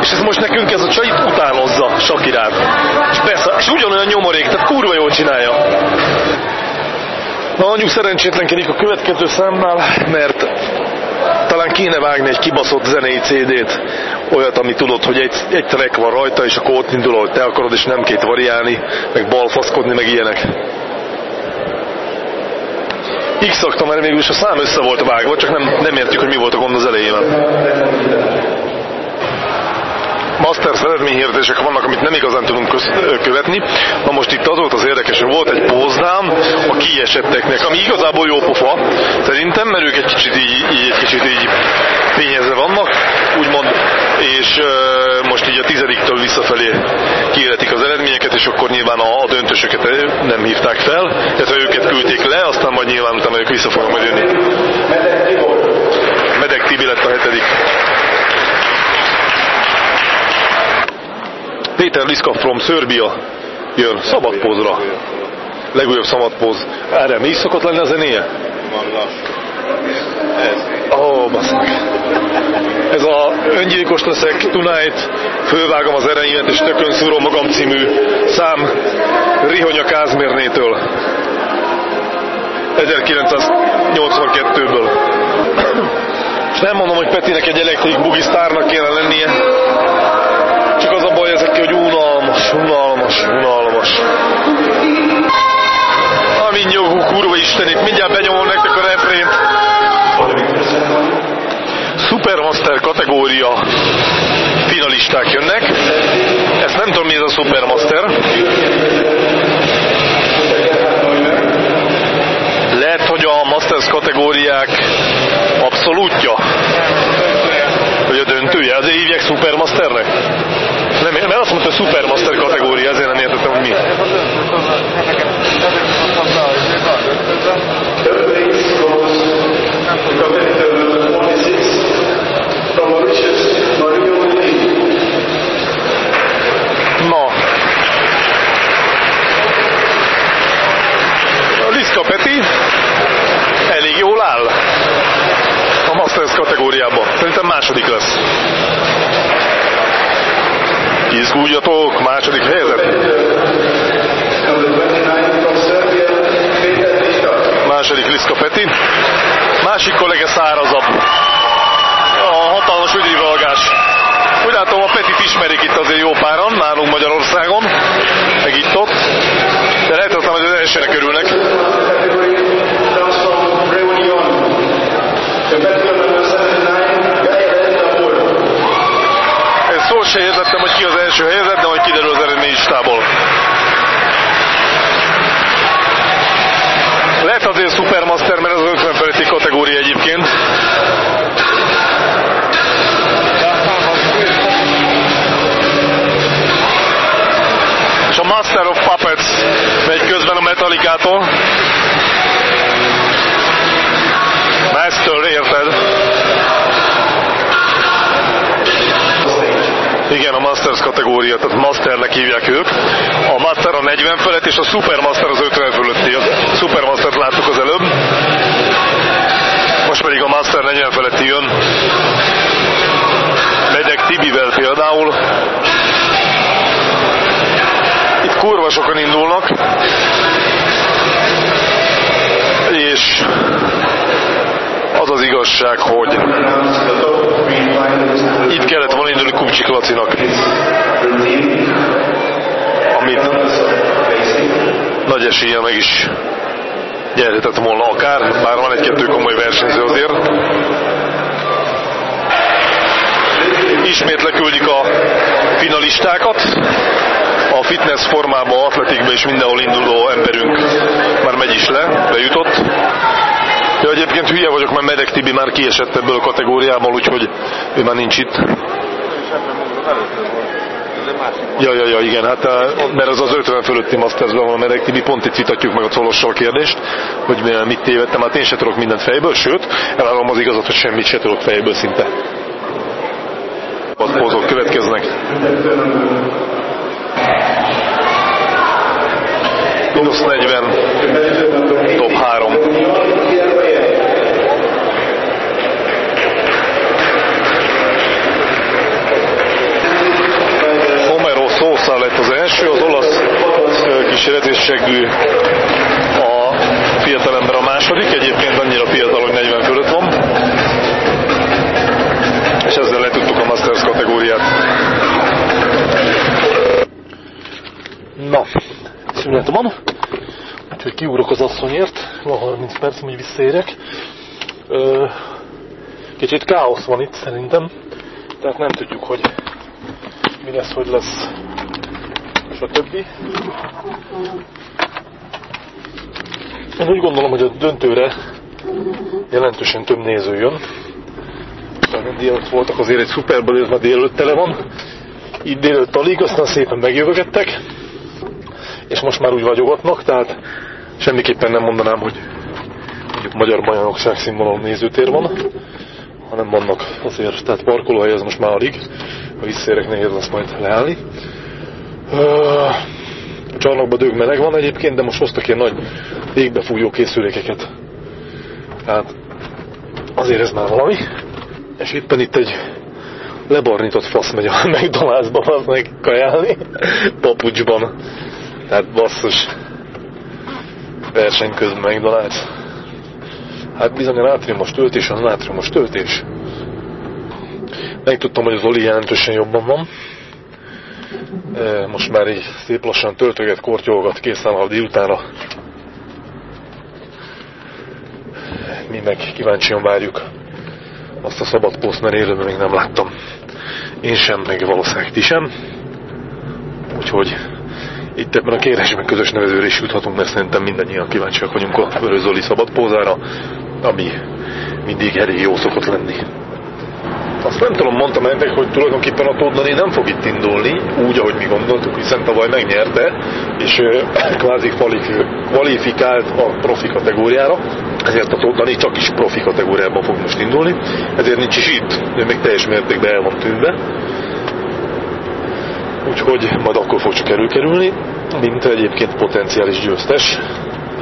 és ez most nekünk ez a csaj utánozza Sakirát. És, persze, és ugyanolyan nyomorék, tehát kurva jól csinálja. Na, anyuk szerencsétlenkedik a következő számnál, mert kéne vágni egy kibaszott zenei CD-t, olyat, ami tudod, hogy egy, egy track van rajta, és akkor ott indul, ahogy te akarod, és nem két variálni, meg balfaszkodni, meg ilyenek. x mert mégis a szám össze volt vágva, csak nem, nem értjük, hogy mi volt a gond az elején. Masters eredményhirdetések vannak, amit nem igazán tudunk követni. Na most itt az volt az érdekes, hogy volt egy póznám a kiesetteknek, ami igazából jó pofa, szerintem, mert ők egy kicsit így, így egy kicsit így fényezve vannak, úgymond, és uh, most így a tizediktől visszafelé kiéletik az eredményeket, és akkor nyilván a, a döntősöket nem hívták fel, illetve őket küldték le, aztán majd nyilván utána ők vissza fognak majd jönni. Medek Tibi lett a hetedik. Péter Liska from Serbia jön szabadpózra. Legújabb szabadpóz. Erre mi is szokott lenni a zenéje? Ó, oh. Ez a öngyilkos leszek tonight, fölvágom az ereimet és tökön szúrom magam című szám Rihonya Kázmérnétől. 1982-ből. És nem mondom, hogy Petinek egy elektrik bugisztárnak kéne lennie, unalmas, unalmas, unalmas. Ami nyugú, kurva istenit, mindjárt benyomom nektek a refrént. Supermaster kategória finalisták jönnek. Ezt nem tudom, mi ez a Supermaster. Lehet, hogy a Masters kategóriák abszolútja. Vagy a döntője, azért hívják Supermasternek miért? Mert azt mondta, hogy Supermaster kategória, ezért nem értettem, hogy mi. Na. A Liszka Peti elég jól áll a Masters kategóriában. Szerintem második lesz. Izguljatok, második helyzet. Második Liszka Peti. Másik kollega szárazabb. A hatalmas üdrivalgás. Úgy látom, a Petit ismerik itt azért jó páran, nálunk Magyarországon, meg itt ott. De lehet, hogy az elsőnek örülnek. Ezt szó se értettem, hogy ki az első helyzet, de majd kiderül az eredményistából. Lehet azért Supermaster, mert az 50 feletti kategória egyébként. És a Master of Puppets megy közben a Metallicától. Master, érted? Igen, a Masters kategória, tehát Masternek hívják ők. A Master a 40 felett, és a Supermaster az 50 fölötti. A Supermastert láttuk az előbb. Most pedig a Master 40 feletti jön. Medek Tibivel például. Itt kurva sokan indulnak. És az az igazság, hogy itt kellett volna indulni Kupcsik Lacinak, amit nagy esélye meg is nyerhetett volna akár, bár van egy-kettő komoly versenyző azért. Ismét leküldik a finalistákat, a fitness formába, atletikbe és mindenhol induló emberünk már megy is le, bejutott. Egyébként hülye vagyok, mert Medek Tibi már kiesett ebből a kategóriából, úgyhogy ő már nincs itt. Ja, ja, ja, igen, hát mert az az 50 fölötti Mastersben van a Medek Tibi, pont itt vitatjuk meg a Colossal a kérdést, hogy mit tévedtem, hát én se tudok mindent fejből, sőt, elállom az igazat, hogy semmit se tudok fejből szinte. Pozok következnek. Minusz 40, az első, az olasz kísérletésségű a fiatalember a második, egyébként annyira fiatal, hogy 40 fölött van. És ezzel letudtuk a Masters kategóriát. Na, szünet van, úgyhogy kiúrok az asszonyért, van 30 perc, hogy visszaérek. Kicsit káosz van itt szerintem, tehát nem tudjuk, hogy mi lesz, hogy lesz, többi. Én úgy gondolom, hogy a döntőre jelentősen több néző jön. Délután voltak azért egy szuperból, ez ma délőtt tele van. Itt délőtt alig, aztán szépen megjövögettek és most már úgy vagyogatnak, tehát semmiképpen nem mondanám, hogy mondjuk magyar bajnokság színvonalú nézőtér van, hanem vannak azért, tehát parkolóhely az most már alig, ha visszérek nehéz lesz majd leállni. A csarnokban dög meleg van egyébként, de most hoztak ilyen nagy légbefújó készülékeket. Tehát azért ez már valami. És éppen itt egy lebarnított fasz megy a *laughs* McDonald'sba, az meg kajálni, *laughs* papucsban. Tehát basszus, verseny közben McDonald's. Hát bizony a nátriumos töltés, a nátriumos töltés. Megtudtam, hogy az oli jelentősen jobban van. Most már így szép lassan töltöget, kortyolgat, készen a délutánra. Mi meg kíváncsian várjuk azt a szabad poszt, mert élőben még nem láttam. Én sem, meg valószínűleg ti sem. Úgyhogy itt ebben a kérésben közös nevezőre is juthatunk, mert szerintem mindannyian kíváncsiak vagyunk a Vörös Zoli szabad pózára, ami mindig elég jó szokott lenni. Azt nem tudom, mondtam nektek, hogy tulajdonképpen a Tóth nem fog itt indulni, úgy, ahogy mi gondoltuk, hiszen tavaly megnyerte, és *coughs* kvázi kvalifikált a profi kategóriára, ezért a Tóth csak is profi kategóriában fog most indulni, ezért nincs is itt, ő még teljes mértékben el van tűnve, úgyhogy majd akkor fog csak előkerülni, mint egyébként potenciális győztes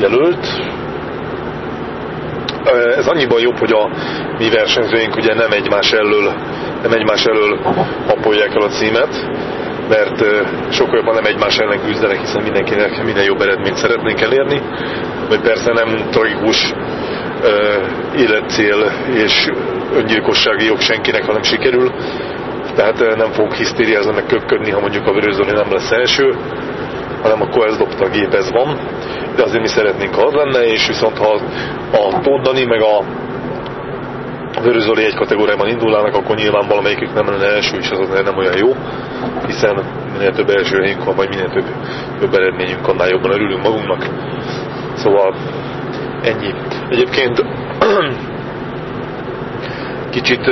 jelölt, Ez annyiban jobb, hogy a mi versenyzőink ugye nem egymás elől, nem egymás elől apolják el a címet, mert sokkal jobban nem egymás ellen küzdenek, hiszen mindenkinek minden jobb eredményt szeretnénk elérni, vagy persze nem tragikus életcél és öngyilkossági jog senkinek, hanem sikerül. Tehát nem fogok hisztériázni, meg köpködni, ha mondjuk a Vörőzoli nem lesz első, hanem akkor ez dobta a gép, ez van. De azért mi szeretnénk, ha az lenne, és viszont ha a Tóth meg a Vörőzoli egy kategóriában indulnának, akkor nyilván valamelyikük nem lenne első, és az azért nem olyan jó, hiszen minél több első helyünk van, vagy minél több, több eredményünk, annál jobban örülünk magunknak. Szóval ennyi. Egyébként *clears throat* kicsit,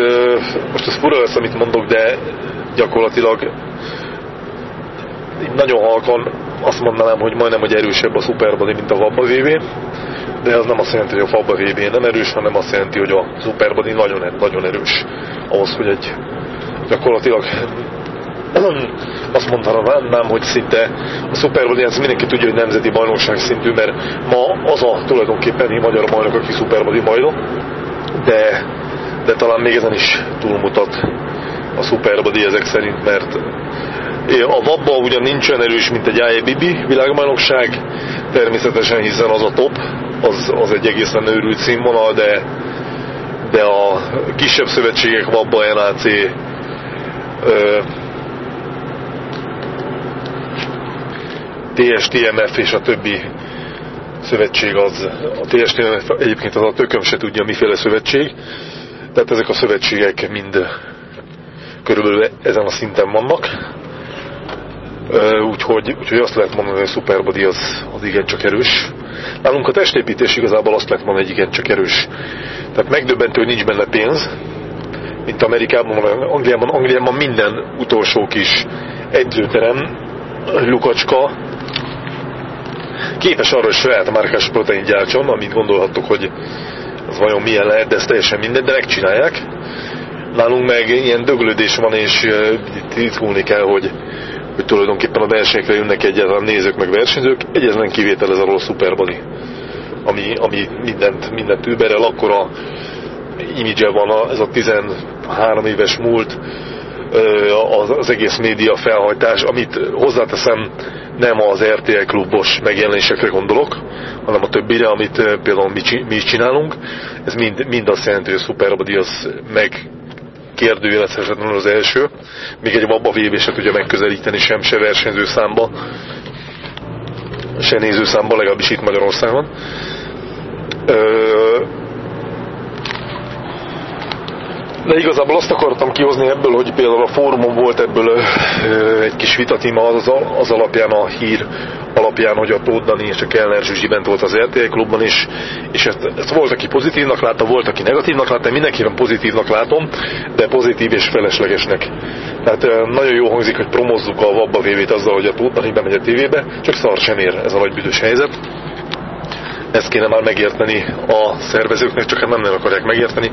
most ez fura lesz, amit mondok, de gyakorlatilag nagyon halkan azt mondanám, hogy majdnem, hogy erősebb a Superbody, mint a Vabba VB, de az nem azt jelenti, hogy a Vabba VB nem erős, hanem azt jelenti, hogy a Superbody nagyon, nagyon erős. Ahhoz, hogy egy gyakorlatilag *clears throat* azt mondanám, hogy szinte a Superbody, ez mindenki tudja, hogy nemzeti bajnokság szintű, mert ma az a tulajdonképpen magyar bajnok, aki Superbody bajnok, de, de talán még ezen is túlmutat a Superbody ezek szerint, mert a Vabba ugyan nincs olyan erős, mint egy IABB világbajnokság, természetesen hiszen az a top, az, az egy egészen őrült színvonal, de, de a kisebb szövetségek, Vabba, NAC, TSTMF és a többi szövetség az, a TSTMF egyébként az a tököm se tudja miféle szövetség, tehát ezek a szövetségek mind körülbelül ezen a szinten vannak, úgyhogy, úgyhogy azt lehet mondani, hogy a Superbody az, az igencsak erős. Nálunk a testépítés igazából azt lehet mondani, hogy igencsak erős. Tehát megdöbbentő, hogy nincs benne pénz, mint Amerikában, Angliában. Angliában minden utolsó kis edzőterem, lukacska, képes arra, hogy saját márkás protein gyártson, amit gondolhattok, hogy az vajon milyen lehet, de ez teljesen minden, de megcsinálják. Nálunk meg ilyen döglődés van, és titkulni kell, hogy, hogy tulajdonképpen a versenyekre jönnek egyáltalán nézők meg versenyzők, egyetlen kivétel ez a Superbody, ami, ami mindent, mindent überel, akkor a image van ez a 13 éves múlt, az, az egész média felhajtás, amit hozzáteszem, nem az RTL klubos megjelenésekre gondolok, hanem a többire, amit például mi, mi is csinálunk. Ez mind, mind azt jelenti, hogy a Superbody az meg kérdőjelezhetetlenül az első. Még egy Vabba VB se tudja megközelíteni sem se versenyző számba, se néző számba, legalábbis itt Magyarországon. Ö, de igazából azt akartam kihozni ebből, hogy például a fórumon volt ebből egy kis vitatima az, az alapján, a hír alapján, hogy a Tóth Dani és a Kellner Zsuzsi bent volt az RTL klubban is, és ezt, ezt volt, aki pozitívnak látta, volt, aki negatívnak látta, mindenképpen pozitívnak látom, de pozitív és feleslegesnek. Tehát nagyon jó hangzik, hogy promozzuk a Vabba VV-t azzal, hogy a Tóth Dani bemegy a tévébe, csak szar sem ér ez a nagy büdös helyzet ezt kéne már megérteni a szervezőknek, csak hát nem, nem akarják megérteni.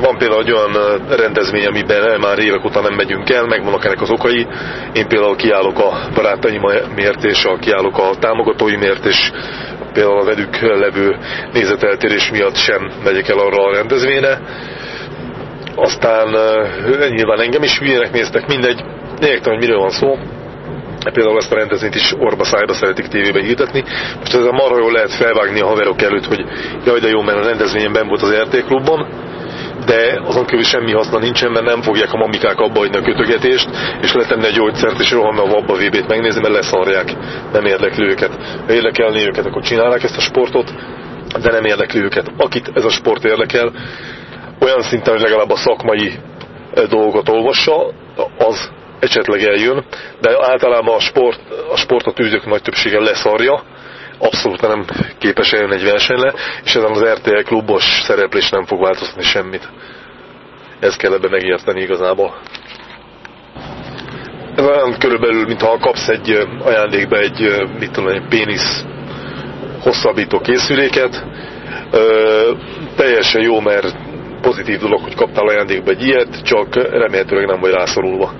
Van például egy olyan rendezvény, amiben már évek óta nem megyünk el, megvannak ennek az okai. Én például kiállok a barátaimért, és a, kiállok a támogatóimért, és például a velük levő nézeteltérés miatt sem megyek el arra a rendezvényre. Aztán nyilván engem is hülyének néztek, mindegy, lényegtelen, hogy miről van szó például ezt a rendezvényt is orba szájba szeretik tévébe hirdetni. Most ezzel marha jól lehet felvágni a haverok előtt, hogy jaj, de jó, mert a rendezvényen ben volt az RT klubban, de azon kívül semmi haszna nincsen, mert nem fogják a mamikák abba hagyni a kötögetést, és letenni a gyógyszert, és rohanna a vabba VB-t megnézni, mert leszarják. Nem érdekli őket. Ha érdekelni őket, akkor csinálják ezt a sportot, de nem érdekli őket. Akit ez a sport érdekel, olyan szinten, hogy legalább a szakmai dolgokat olvassa, az esetleg eljön, de általában a, sport, a sportot űzők nagy többsége leszarja, abszolút nem képes eljönni egy versenyre, és ezen az RTL klubos szereplés nem fog változtatni semmit. Ez kell ebbe megérteni igazából. Ez olyan körülbelül, mintha kapsz egy ajándékba egy, mit tudom, egy pénisz hosszabbító készüléket. Ö, teljesen jó, mert pozitív dolog, hogy kaptál ajándékba egy ilyet, csak remélhetőleg nem vagy rászorulva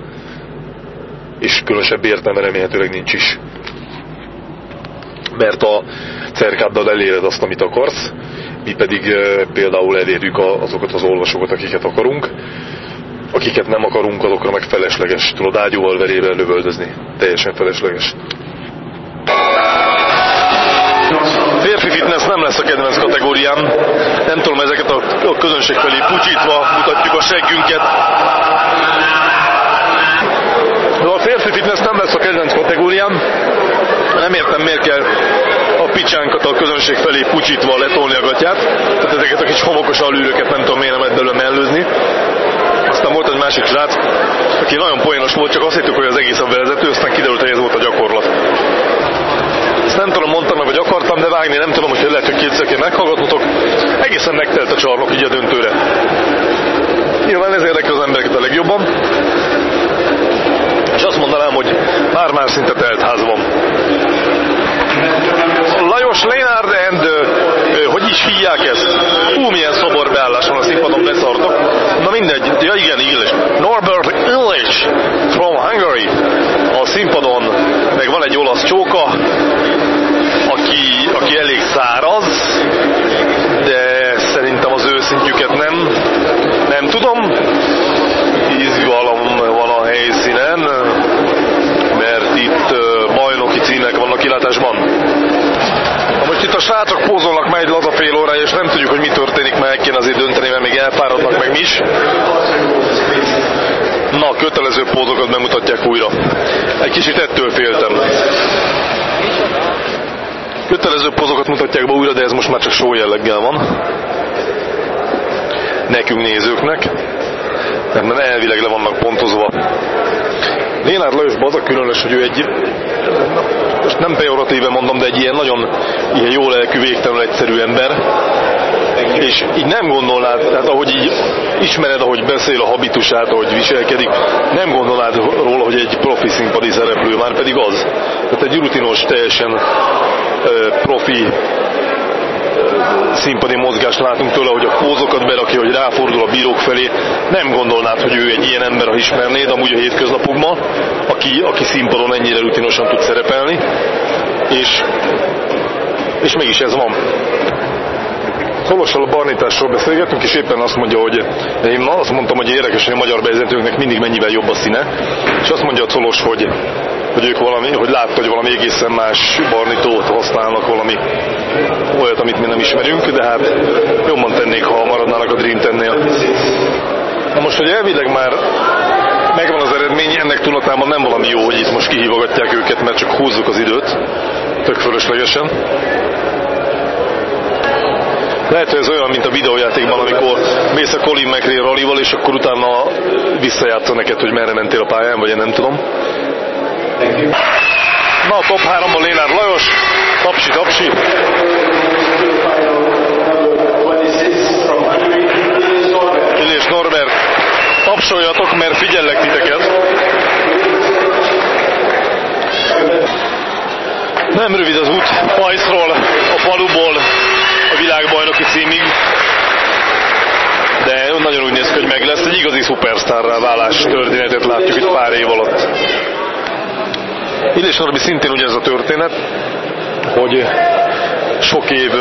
és különösebb értelme remélhetőleg nincs is. Mert a cerkáddal eléred azt, amit akarsz, mi pedig például elérjük azokat az olvasókat, akiket akarunk. Akiket nem akarunk, azokra meg felesleges. Tudod, ágyúval verével lövöldözni. Teljesen felesleges. Férfi fitness nem lesz a kedvenc kategóriám. Nem tudom, ezeket a, a közönség felé pucsítva mutatjuk a seggünket. De a férfi fitness nem lesz a kedvenc kategóriám. Nem értem, miért kell a picsánkat a közönség felé pucsítva letolni a gatyát. Tehát ezeket a kis homokos alűröket nem tudom miért nem lehet belőle mellőzni. Aztán volt egy másik srác, aki nagyon poénos volt, csak azt hittük, hogy az egész a vezető, aztán kiderült, hogy ez volt a gyakorlat. Ezt nem tudom, mondtam hogy akartam, de vágni nem tudom, hogy lehet, hogy kétszer kell meghallgatnotok. Egészen megtelt a csarnok így a döntőre. Nyilván ez érdekli az embereket a legjobban. Mondanám, hogy már-már szinte telt ház van. Lajos Lénárd and, hogy is hívják ezt? Hú, milyen szoborbeállás van a színpadon, beszartok. Na mindegy, ja igen, Illich. Norbert Illich from Hungary a színpadon, meg van egy olasz csóka, aki, aki elég száraz, de szerintem az ő szintjüket nem, nem tudom. Izgalom van a helyszínen, mert itt ö, bajnoki címek vannak kilátásban. Na most itt a srácok pózolnak már egy laza fél órája, és nem tudjuk, hogy mi történik, mert el kéne azért dönteni, mert még elfáradnak meg mi is. Na, kötelező pózokat bemutatják újra. Egy kicsit ettől féltem. Kötelező pózokat mutatják be újra, de ez most már csak show jelleggel van. Nekünk nézőknek. Mert már elvileg le vannak pontozva. Lénár Lajosban az a különös, hogy ő egy, most nem pejoratíve mondom, de egy ilyen nagyon ilyen jó lelkű, végtelenül egyszerű ember, és így nem gondolnád, tehát ahogy így ismered, ahogy beszél a habitusát, ahogy viselkedik, nem gondolnád róla, hogy egy profi színpadi szereplő, már pedig az. Tehát egy rutinos, teljesen profi színpadi mozgást látunk tőle, hogy a pózokat berakja, hogy ráfordul a bírók felé. Nem gondolnád, hogy ő egy ilyen ember, ha ismernéd, amúgy a hétköznapokban, aki, aki színpadon ennyire rutinosan tud szerepelni, és, és mégis ez van. Szolossal a barnításról beszélgetünk, és éppen azt mondja, hogy én azt mondtam, hogy érdekes, hogy a magyar bevezetőknek mindig mennyivel jobb a színe, és azt mondja a Szolos, hogy, hogy ők valami, hogy látta, hogy valami egészen más barnitót használnak, valami olyat, amit mi nem ismerünk, de hát jobban tennék, ha maradnának a Dream tennél. Na most, hogy elvileg már megvan az eredmény, ennek tudatában nem valami jó, hogy itt most kihívogatják őket, mert csak húzzuk az időt, tök fölöslegesen. Lehet, hogy ez olyan, mint a videójátékban, amikor mész a Colin McRae rallival, és akkor utána visszajátsza neked, hogy merre mentél a pályán, vagy én nem tudom. Na, a top 3-ban Lénár Lajos, tapsi, tapsi. Illés Norbert, tapsoljatok, mert figyellek titeket. Nem rövid az út Pajszról, a faluból a világbajnoki címig, de nagyon úgy néz ki, hogy meg lesz. Egy igazi szupersztárrá válás történetet látjuk itt pár év alatt. Illés Norbi szintén ugyanez a történet, hogy sok év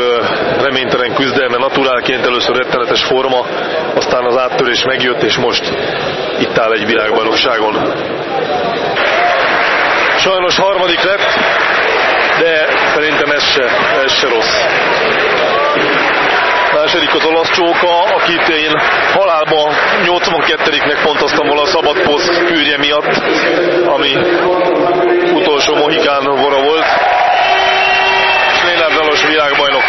reménytelen küzdelme, naturálként először rettenetes forma, aztán az áttörés megjött, és most itt áll egy világbajnokságon. Sajnos harmadik lett, de szerintem ez se, ez se rossz. Második az olasz csóka, akit én halálba 82-nek pontoztam volna a szabad poszt miatt, ami utolsó mohikán vora volt. És Lénár Zalos világbajnok.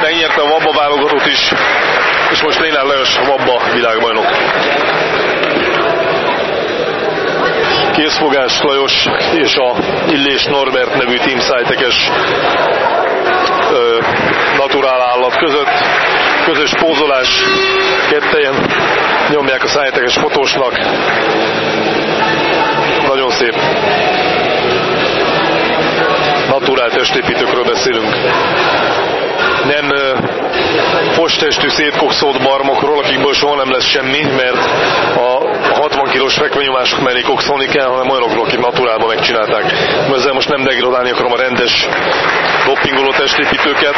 Megnyerte a Vabba válogatót is, és most Lénár Lajos Vabba világbajnok. Készfogás Lajos és a Illés Norbert nevű Team Szájtekes naturál állat között. Közös pózolás, kettejen nyomják a szájtekes fotósnak. Nagyon szép. Naturál testépítőkről beszélünk. Nem fostestű szétkokszolt barmokról, akikből soha nem lesz semmi, mert a 60 kilós fekvenyomások mellé kokszolni kell, hanem olyanokról, akik naturálban megcsinálták. Ezzel most nem degradálni akarom a rendes dopingoló testépítőket,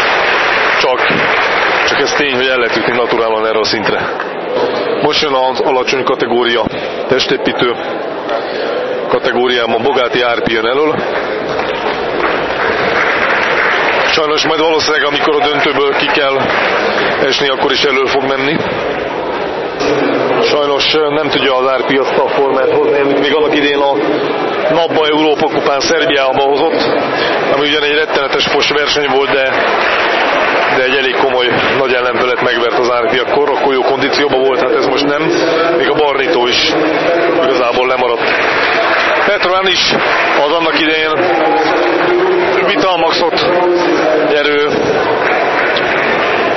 csak, csak ez tény, hogy el lehet jutni naturálon erre a szintre. Most jön az alacsony kategória testépítő kategóriában Bogáti Árpi jön elől. Sajnos majd valószínűleg, amikor a döntőből ki kell esni, akkor is elő fog menni. Sajnos nem tudja az Árpi azt a formát hozni, amit még annak idén a napba Európa kupán Szerbiába hozott, ami ugyan egy rettenetes fos verseny volt, de de egy elég komoly nagy ellenfelet megvert az Árpi akkor, akkor jó kondícióban volt, hát ez most nem. Még a Barnitó is igazából lemaradt. Petrán is az annak idején Vitalmaxot nyerő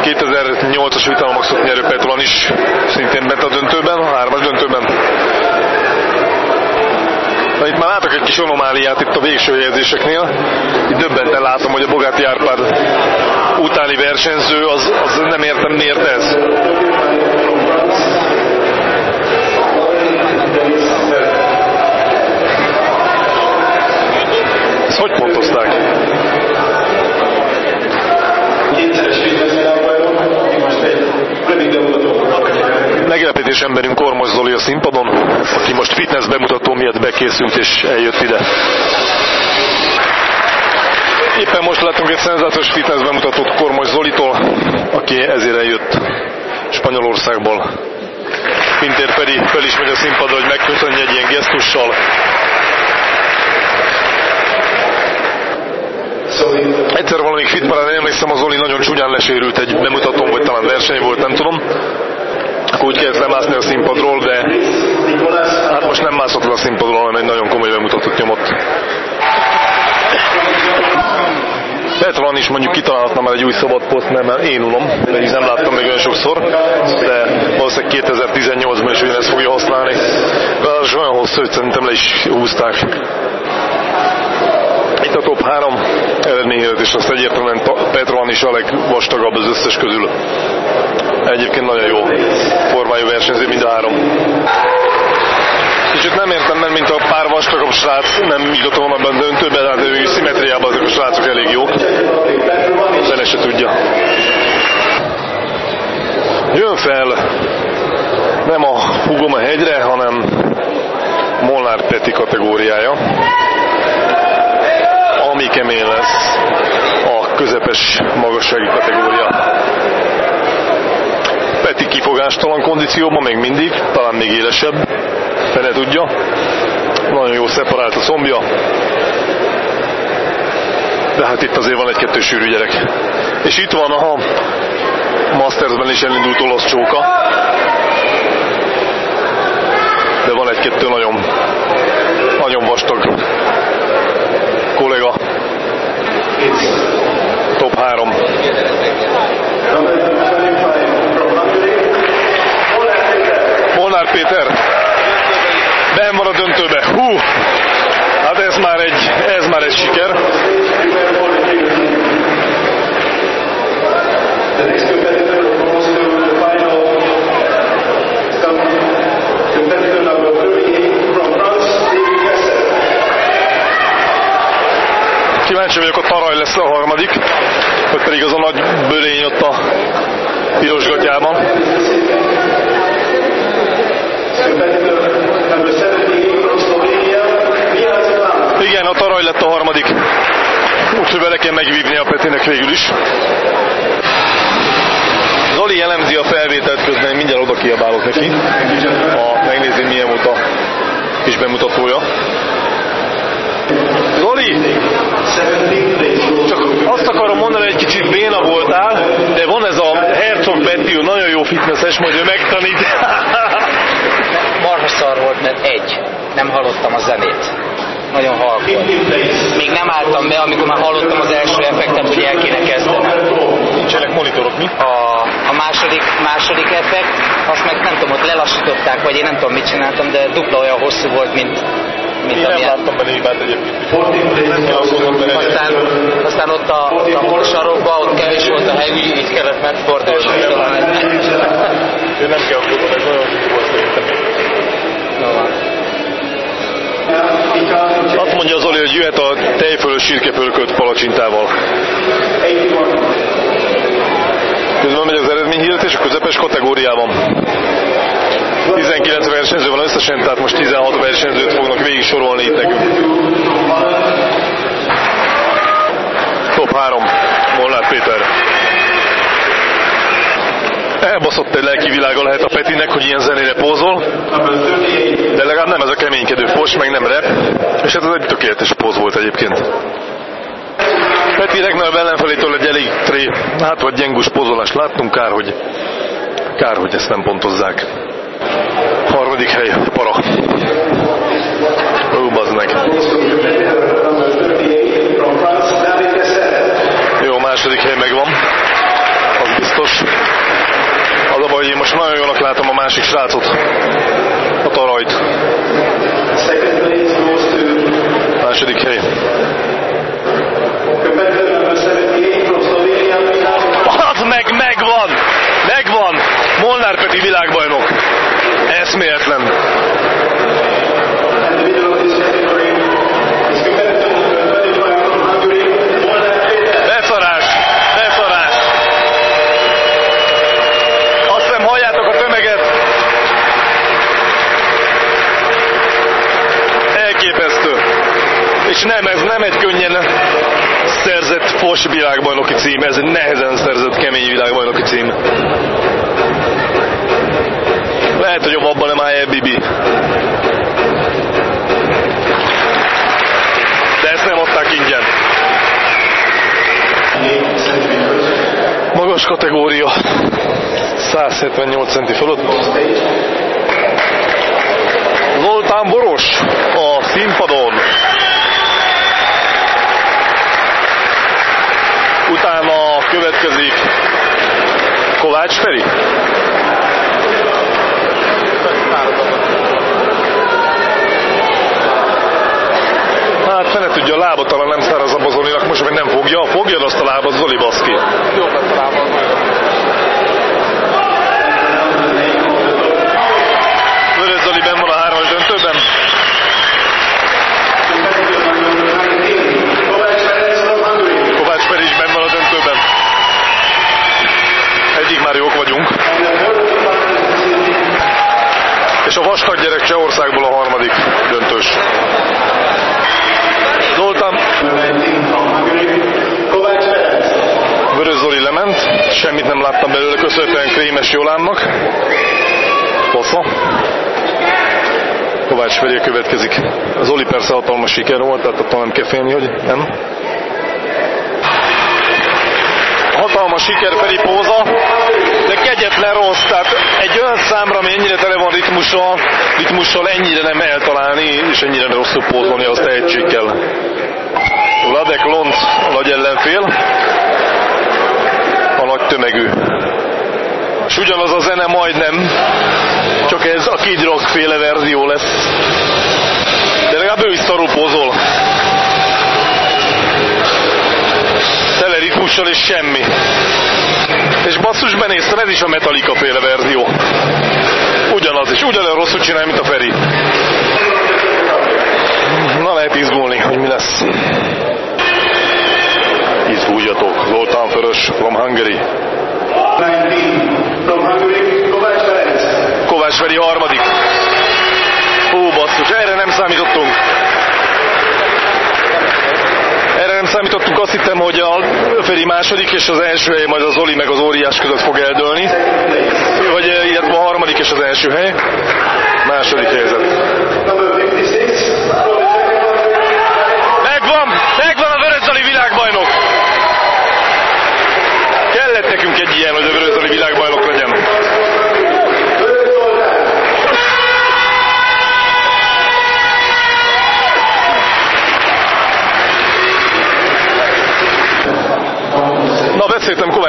2008-as Vitalmaxot nyerő Petrán is szintén bent a döntőben, a hármas döntőben. Na itt már látok egy kis anomáliát itt a végső helyezéseknél. Itt döbbenten látom, hogy a Bogáti Árpád utáni versenyző, az, az nem értem miért ez. Ezt hogy pontozták? Meglepetés emberünk Kormos Zoli a színpadon, aki most fitness bemutató miatt bekészült és eljött ide. Éppen most láttunk egy szenzációs fitness bemutatót Kormos Zolitól, aki ezért eljött Spanyolországból. Pintér pedig fel is megy a színpadra, hogy megköszönje egy ilyen gesztussal. Egyszer valamelyik fitparán emlékszem, az Zoli nagyon csúnyán lesérült egy bemutatón, vagy talán verseny volt, nem tudom. Akkor úgy kellett lemászni a színpadról, de hát most nem mászott a színpadról, hanem egy nagyon komoly bemutatót nyomott. Petron is mondjuk kitalálhatna már egy új szabad poszt, mert én unom, de így nem láttam még olyan sokszor, de valószínűleg 2018-ban is ezt fogja használni. De olyan hosszú, hogy szerintem le is húzták. Itt a top 3 eredményezet, és azt egyértelműen Petron is a legvastagabb az összes közül. Egyébként nagyon jó formájú versenyző mind a három. Kicsit nem értem, mert mint a pár vastagabb srác nem jutott volna a döntőbe, de hát ő szimmetriában azok a srácok elég jók. Zene se tudja. Jön fel nem a hugom a hegyre, hanem Molnár Peti kategóriája, ami kemény lesz a közepes magassági kategória. Peti kifogástalan kondícióban még mindig, talán még élesebb, fene tudja. Nagyon jó szeparált a szombja. De hát itt azért van egy-kettő sűrű gyerek. És itt van a Mastersben is elindult olasz csóka. De van egy-kettő nagyon, nagyon vastag. Top 3. Molnár Péter ben van a döntőbe. Hú! Hát ez már egy, ez már egy siker. Kíváncsi vagyok, a taraj lesz a harmadik, vagy pedig az a nagy bölény ott a piros gatyában. Igen, a taraj lett a harmadik. Úgyhogy vele kell megvívni a Petinek végül is. Zoli elemzi a felvételt közben, mindjárt oda kiabálok neki, ha megnézi milyen volt a kis bemutatója. Zoli! Csak azt akarom mondani, hogy egy kicsit béna voltál, de van ez a Herzog Betty, fitnesses, majd ő megtanít. *laughs* Marha szar volt, mert egy, nem hallottam a zenét. Nagyon halk. Még nem álltam be, amikor már hallottam az első effektet, hogy el kéne kezdenem. Nincsenek monitorok, mi? A, a második, második effekt, azt meg nem tudom, ott lelassították, vagy én nem tudom, mit csináltam, de dupla olyan hosszú volt, mint, mint Én nem amilyen. láttam benne hibát egyébként. Nem. Aztán, aztán ott a, a sarokba, ott kevés volt a hely, úgy így kellett megfordulni. Ő nem kell aggódnom, ez nagyon volt szerintem. Azt mondja Zoli, hogy jöhet a tejfölös sírkepölkölt palacsintával. Közben megy az eredményhirdetés a közepes kategóriában. 19 versenyző van összesen, tehát most 16 versenyzőt fognak végig sorolni itt nekünk. Top 3, Molnár Péter. Elbaszott egy lelki világa lehet a Petinek, hogy ilyen zenére pózol, de legalább nem ez a keménykedő fos, meg nem rep, és hát ez egy tökéletes póz volt egyébként. Peti legnagyobb ellenfelétől egy elég tré, hát vagy gyengus pózolást láttunk, kár, hogy, kár, hogy ezt nem pontozzák. Harmadik hely, para. Ó, bazd meg. Jó, második hely megvan. Az biztos. Az a baj, hogy én most nagyon jónak látom a másik srácot. A tarajt. Második hely. Az meg, megvan! Megvan! Molnár Peti világbajnok. Eszméletlen. Beszarás! Beszarás! Azt hiszem a tömeget. Elképesztő. És nem, ez nem egy könnyen szerzett fos világbajnoki cím, ez egy nehezen szerzett kemény világbajnoki cím. Lehet, hogy a abban nem állja Bibi. De ezt nem adták ingyen. Magas kategória. 178 centi fölött. Zoltán Boros a színpadon. Utána következik Kovács Feri. Hát fene tudja, a lába talán nem szárazabb a Zolinak, most meg nem fogja. Fogjad azt a lábat, Zoli baszki. Jó lett a lábad. Vörös Zoli benn van a hármas döntőben. Kovács Feri is benn van a döntőben. Egyik már jók vagyunk. És a vastag gyerek Csehországból a harmadik döntős. Zoltán Vörös Zoli lement, semmit nem láttam belőle, köszönhetően Krémes Jolánnak. Fasza. Kovács Feri következik. Az Oli persze hatalmas siker volt, tehát attól nem kell félni, hogy nem. Hatalmas siker Feri póza, kegyetlen rossz, tehát egy olyan számra, ami ennyire tele van ritmussal, ritmussal ennyire nem eltalálni, és ennyire rosszul pózolni, az tehetség kell. Vladek Lonc a nagy ellenfél, a nagy tömegű. És ugyanaz a zene majdnem, csak ez a Kid Rock féle verzió lesz. De legalább ő is szarul pózol. Tele ritmussal és semmi. És basszus benéztem, ez is a Metallica féle verzió. Ugyanaz, és ugyanolyan rosszul csinál, mint a Feri. Na lehet izgulni, hogy mi lesz. Izguljatok. Zoltán Förös from Hungary. Kovács Feri harmadik. Hú, basszus, erre nem számítottunk. Nem számítottunk, azt hittem, hogy a Feri második, és az első hely majd az Oli meg az óriás között fog eldőlni. Vagy eh, illetve a harmadik és az első hely. Második helyzet. Megvan! Megvan a Vörös Zoli világbajnok! Kellett nekünk egy ilyen, hogy a Vörös Zoli világbajnok legyen. Na,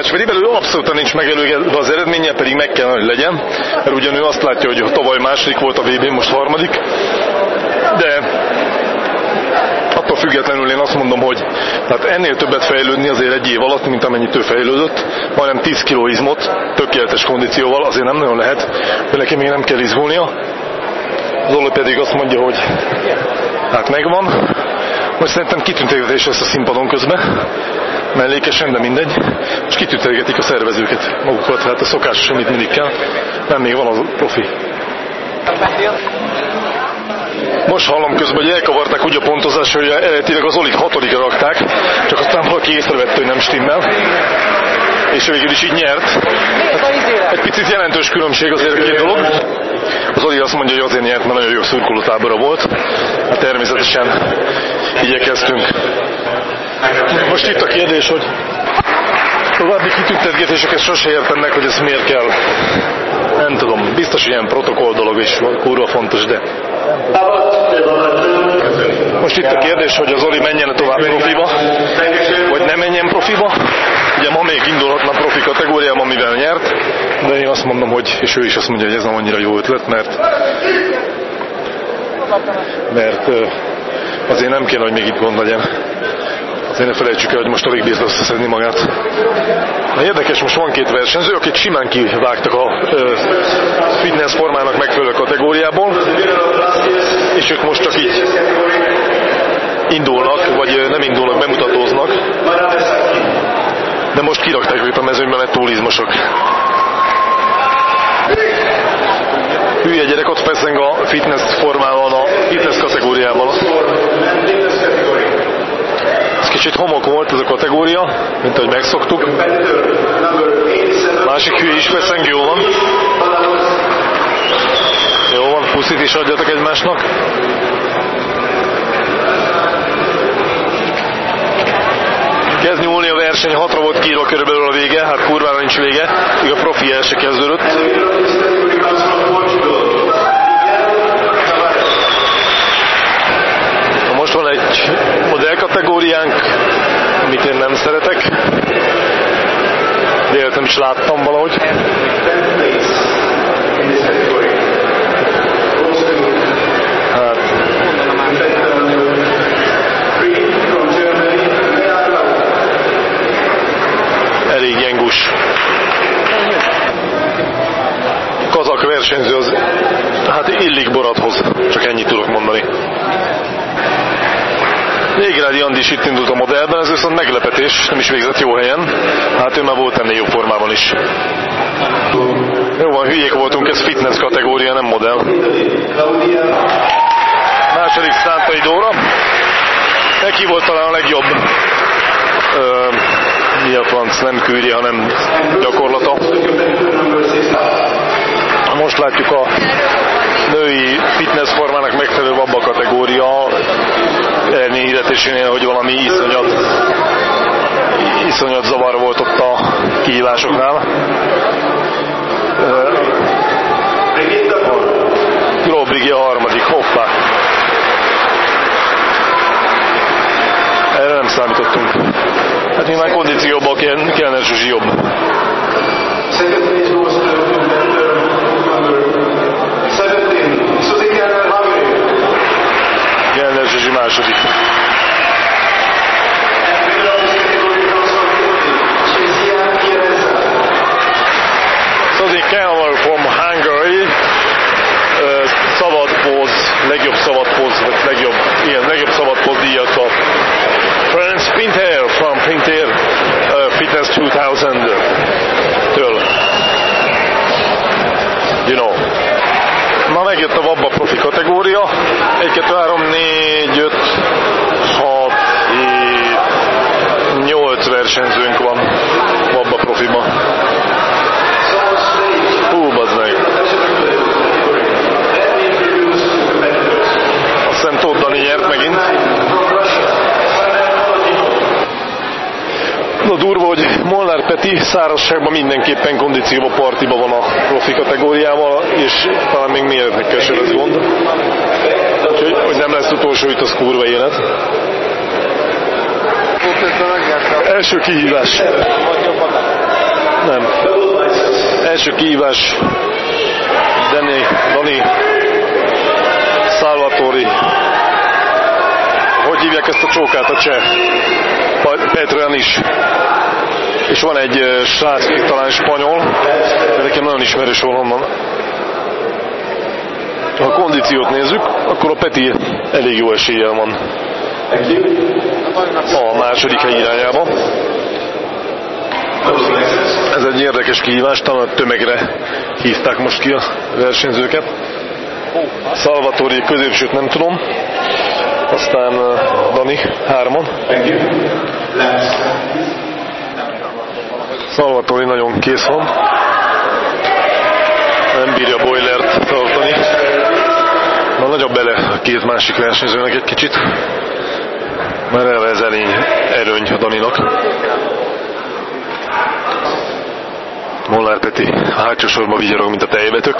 Ferivel, ő abszolút nincs megelőgedve az eredménye, pedig meg kell, hogy legyen, mert ugyan ő azt látja, hogy tavaly második volt a vb most harmadik, de függetlenül én azt mondom, hogy tehát ennél többet fejlődni azért egy év alatt, mint amennyit ő fejlődött, majdnem 10 kg izmot, tökéletes kondícióval, azért nem nagyon lehet, hogy neki még nem kell izgulnia. Zoli pedig azt mondja, hogy hát megvan, most szerintem kitüntetés lesz a színpadon közben, mellékesen, de mindegy, és kitüntegetik a szervezőket magukat, hát a szokásos, amit mindig kell, nem még van az profi. Most hallom közben, hogy elkavarták úgy a pontozást, hogy eredetileg az Olit hatodikra rakták, csak aztán valaki észrevette, hogy nem stimmel. És végül is így nyert. Hát egy picit jelentős különbség azért a két dolog. Az Oli azt mondja, hogy azért nyert, mert nagyon jó szurkolótábora volt. Hát természetesen igyekeztünk. Most itt a kérdés, hogy további kitüntetgetéseket sose értem meg, hogy ez miért kell. Nem tudom, biztos ilyen protokoll dolog is kurva fontos, de... Most itt a kérdés, hogy az Oli menjen tovább profiba, vagy nem menjen profiba. Ugye ma még indulhatna profi kategóriában, mivel nyert, de én azt mondom, hogy, és ő is azt mondja, hogy ez nem annyira jó ötlet, mert mert azért nem kéne, hogy még itt gond legyen. Azért ne felejtsük el, hogy most alig bírt összeszedni magát. Na érdekes, most van két versenyző, akik simán kivágtak a ö, fitness formának megfelelő kategóriából, és ők most csak így indulnak, vagy nem indulnak, bemutatóznak. De most kirakták őket a mezőnybe, mert túl izmosok. Hülye gyerek ott feszeng a fitness formában, a fitness kategóriában. Ez kicsit homok volt ez a kategória, mint ahogy megszoktuk. Másik hülye is feszeng, jó van. Jó van, puszit is adjatok egymásnak. Kezd nyúlni a verseny, hatra volt kiírva körülbelül a vége, hát kurvára nincs vége, még a profi el se kezdődött. Na most van egy modell kategóriánk, amit én nem szeretek. Véletlenül is láttam valahogy. Gyengus. Kazak versenyző az, hát illik Borathoz, csak ennyit tudok mondani. Jégrádi Andi is itt indult a modellben, ez viszont meglepetés, nem is végzett jó helyen. Hát ő már volt ennél jobb formában is. Jó van, hülyék voltunk, ez fitness kategória, nem modell. Második Szántai Dóra. Neki volt talán a legjobb ö, mi a franc, nem kürje, hanem gyakorlata. Most látjuk a női fitness formának megfelelő abba kategória elni hirdetésénél, hogy valami iszonyat iszonyat zavar volt ott a kihívásoknál. Globrigi a harmadik, hoppá. Erre nem számítottunk. Hát nyilván kondícióban kell, kellene Zsuzsi jobb. Kellene Zsuzsi második. Suzy Keller from Hungary uh, szabadpóz, legjobb szabadpóz, vagy legjobb, igen, legjobb szabadpóz díjat kap. Franz Pinter from Pinter uh, Fitness 2000-től. You know. Ma megjött a Vabba profi kategória. 1, 2, 3, 4, 5, 6, 7, 8 versenyzőnk van Vabba profiban. Hú, bazd meg. Durva, hogy Molnár Peti szárazságban mindenképpen kondícióban partiba van a profi kategóriával, és talán még méretekkel sem lesz gond. Úgyhogy, hogy nem lesz utolsó itt, az kurva élet. Első kihívás. Nem. Első kihívás. Dani, Dani Salvatori. Hogy hívják ezt a csókát a cseh Petrán is. És van egy srác, talán spanyol, de nekem nagyon ismerős valahonnan. Ha a kondíciót nézzük, akkor a Peti elég jó eséllyel van a második hely irányába. Ez egy érdekes kihívás, talán a tömegre hívták most ki a versenyzőket. Salvatori középsőt nem tudom. Aztán Dani, hárman. Salvatori nagyon kész van. Nem bírja Boilert tartani. Na nagyobb bele a két másik versenyzőnek egy kicsit. Már eleve ez elény erőny a Daninak. Molnár Peti a hátsó sorba vigyorog, mint a tejbetök.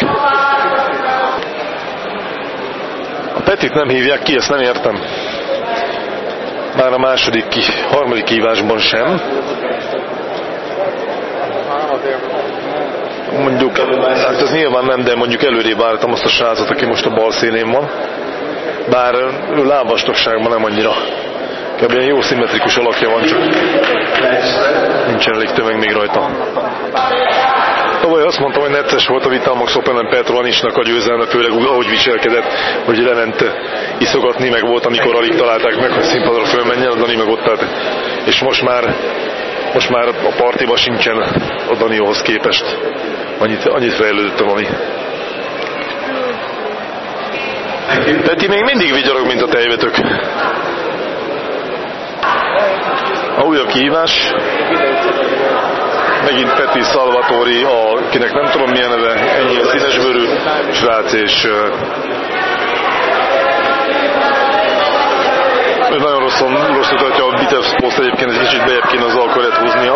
Petit nem hívják ki, ezt nem értem. Már a második, harmadik kívásban sem. Mondjuk, hát ez nyilván nem, de mondjuk előrébb vártam azt a srácot, aki most a bal szélén van. Bár ő lábvastagságban nem annyira. Kb. jó szimmetrikus alakja van, csak nincsen elég tömeg még rajta. Tavaly azt mondtam, hogy necces volt a Vitalmax Open Petrolanisnak a győzelme, főleg ahogy viselkedett, hogy lement iszogatni, meg volt, amikor alig találták meg, hogy színpadra fölmenjen, Dani meg ott állt. És most már, most már a partiba sincsen a Danióhoz képest. Annyit, annyit fejlődött a Dani. Peti még mindig vigyorog, mint a tejvetök. A újabb kihívás. Megint Peti Salvatori, akinek nem tudom milyen neve, ennyi színesbőrű srác, és ő nagyon rosszon, rosszul tartja a Bitevs Post egyébként, egy kicsit bejebb kéne az alkarját húznia.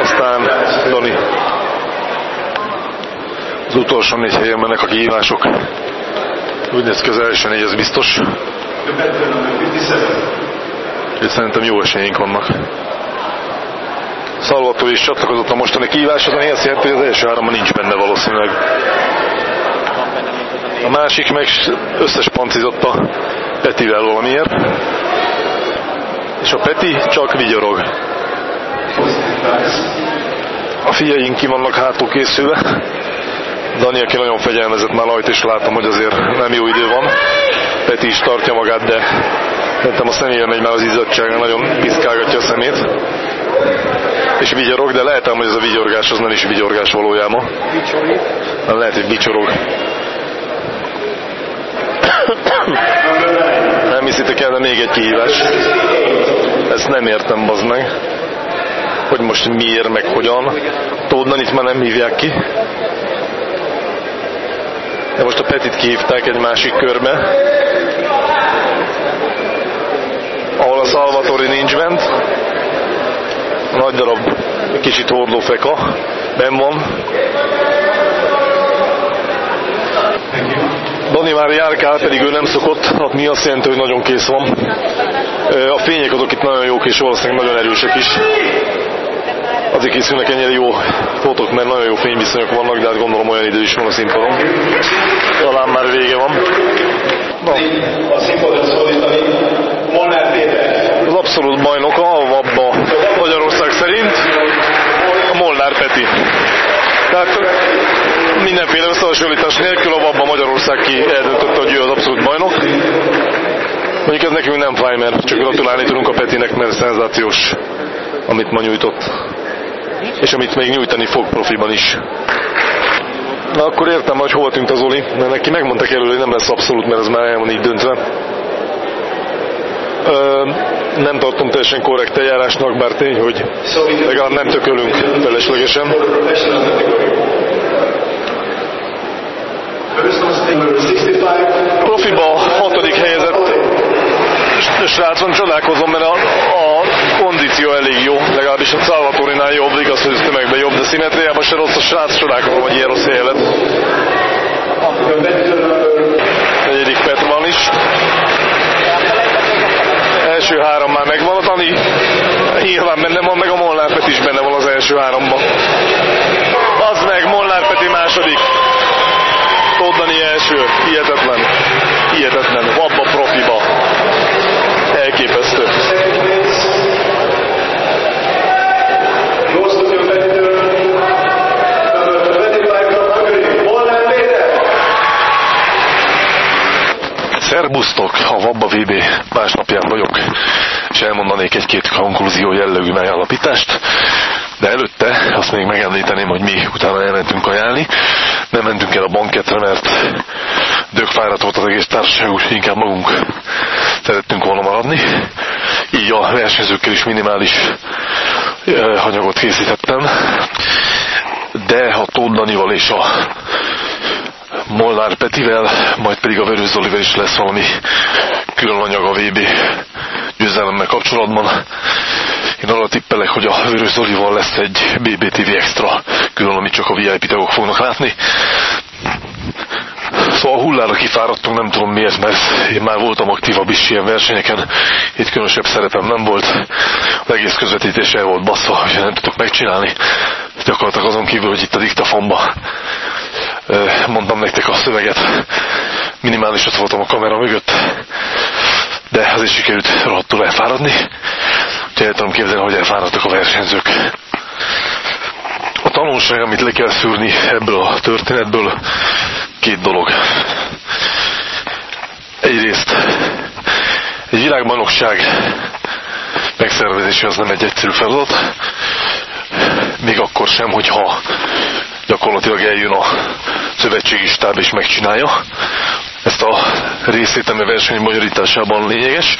Aztán Dani. Az utolsó négy helyen mennek a kihívások. Úgy néz ki az első négy, ez biztos. Itt szerintem jó esélyeink vannak. Szalvató is csatlakozott a mostani kihíváshoz, ami azt jelenti, hogy az első háromban nincs benne valószínűleg. A másik meg összes pancizott a Petivel valamiért. És a Peti csak vigyorog. A fiaink ki vannak hátul készülve. Dani, aki nagyon fegyelmezett már rajta, és látom, hogy azért nem jó idő van. Peti is tartja magát, de szerintem a személyen megy már az izzadsága, nagyon piszkálgatja a szemét. És vigyorog, de lehet hogy ez a vigyorgás az nem is vigyorgás valójában. Nem lehet, hogy bicsorog. Nem hiszitek el, de még egy kihívás. Ezt nem értem, bazd meg. Hogy most miért, meg hogyan. Tódnan itt már nem hívják ki. De most a Petit kihívták egy másik körbe, ahol a Salvatori nincs bent. Nagy darab, kicsit hordó feka, ben van. Dani már járkál, pedig ő nem szokott, mi azt jelenti, hogy nagyon kész van. A fények azok itt nagyon jók, és valószínűleg nagyon erősek is. Azért készülnek ennyire jó fotók, mert nagyon jó fényviszonyok vannak, de hát gondolom olyan idő is van a színpadon. Talán már vége van. Na. A színpadon szólítani Molnár Péter. Az abszolút bajnoka a Vabba Magyarország szerint a Molnár Peti. Tehát mindenféle összehasonlítás nélkül a Vabba Magyarország ki eldöntötte, hogy ő az abszolút bajnok. Mondjuk ez nekünk nem fáj, mert csak gratulálni tudunk a Petinek, mert szenzációs, amit ma nyújtott. És amit még nyújtani fog profiban is. Na akkor értem, hogy hol tűnt az Oli, mert neki megmondtak előre, hogy nem lesz abszolút, mert ez már el van így döntve. Nem tartom teljesen korrekt eljárásnak, bár tény, hogy legalább nem tökölünk feleslegesen. Profiba hatodik helyezett srácon csodálkozom, mert a, a kondíció elég jó, legalábbis a Salvatorinál jobb, igaz, hogy tömegben jobb, de szimmetriában se rossz a srác, csodálkozom, hogy ilyen rossz élet. Negyedik Petman is. Első három már megvan, a Dani nyilván benne van, meg a Molnár Peti is benne van az első háromban. Az meg, Molnár Peti második. Tóth Dani első, hihetetlen. Hihetetlen, vabba profiba. Elképesztő. Sziasztok! A Vabba VB másnapján vagyok, és elmondanék egy-két konklúzió jellegű megállapítást, de előtte azt még megemlíteném, hogy mi utána elmentünk kajálni. Nem mentünk el a banketre, mert dögfáradt volt az egész társaság, úgy inkább magunk szerettünk volna maradni. Így a versenyzőkkel is minimális anyagot készítettem, de a Tóth Danival és a Molnár Petivel, majd pedig a Vörös Zolival is lesz valami külön anyag a VB győzelemmel kapcsolatban. Én arra tippelek, hogy a Vörös Zolival lesz egy BBTV extra külön, amit csak a VIP tagok fognak látni. Szóval hullára kifáradtunk, nem tudom miért, mert én már voltam aktívabb is ilyen versenyeken, itt különösebb szerepem nem volt, az egész közvetítés el volt basszva, hogy nem tudok megcsinálni. Gyakorlatilag azon kívül, hogy itt a diktafonba mondtam nektek a szöveget, minimálisat voltam a kamera mögött, de azért sikerült rohadtul elfáradni, úgyhogy el tudom képzelni, hogy elfáradtak a versenyzők. A tanulság, amit le kell szűrni ebből a történetből, két dolog. Egyrészt egy világbajnokság megszervezése az nem egy egyszerű feladat, még akkor sem, hogyha gyakorlatilag eljön a szövetségi stáb és megcsinálja. Ezt a részét, ami verseny magyarításában lényeges.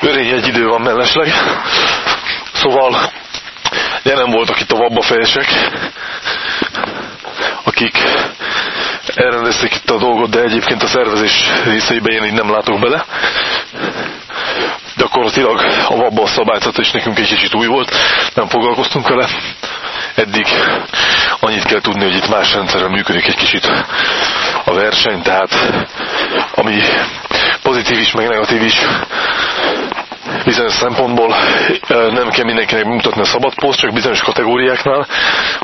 Örény egy idő van mellesleg. Szóval jelen voltak itt a vabbafejesek, akik elrendezték itt a dolgot, de egyébként a szervezés részeiben én így nem látok bele. Gyakorlatilag a vabba szabályzat is nekünk egy kicsit új volt, nem foglalkoztunk vele. Eddig annyit kell tudni, hogy itt más rendszerben működik egy kicsit a verseny, tehát ami pozitív is, meg negatív is, bizonyos szempontból nem kell mindenkinek mutatni a szabadpóz, csak bizonyos kategóriáknál.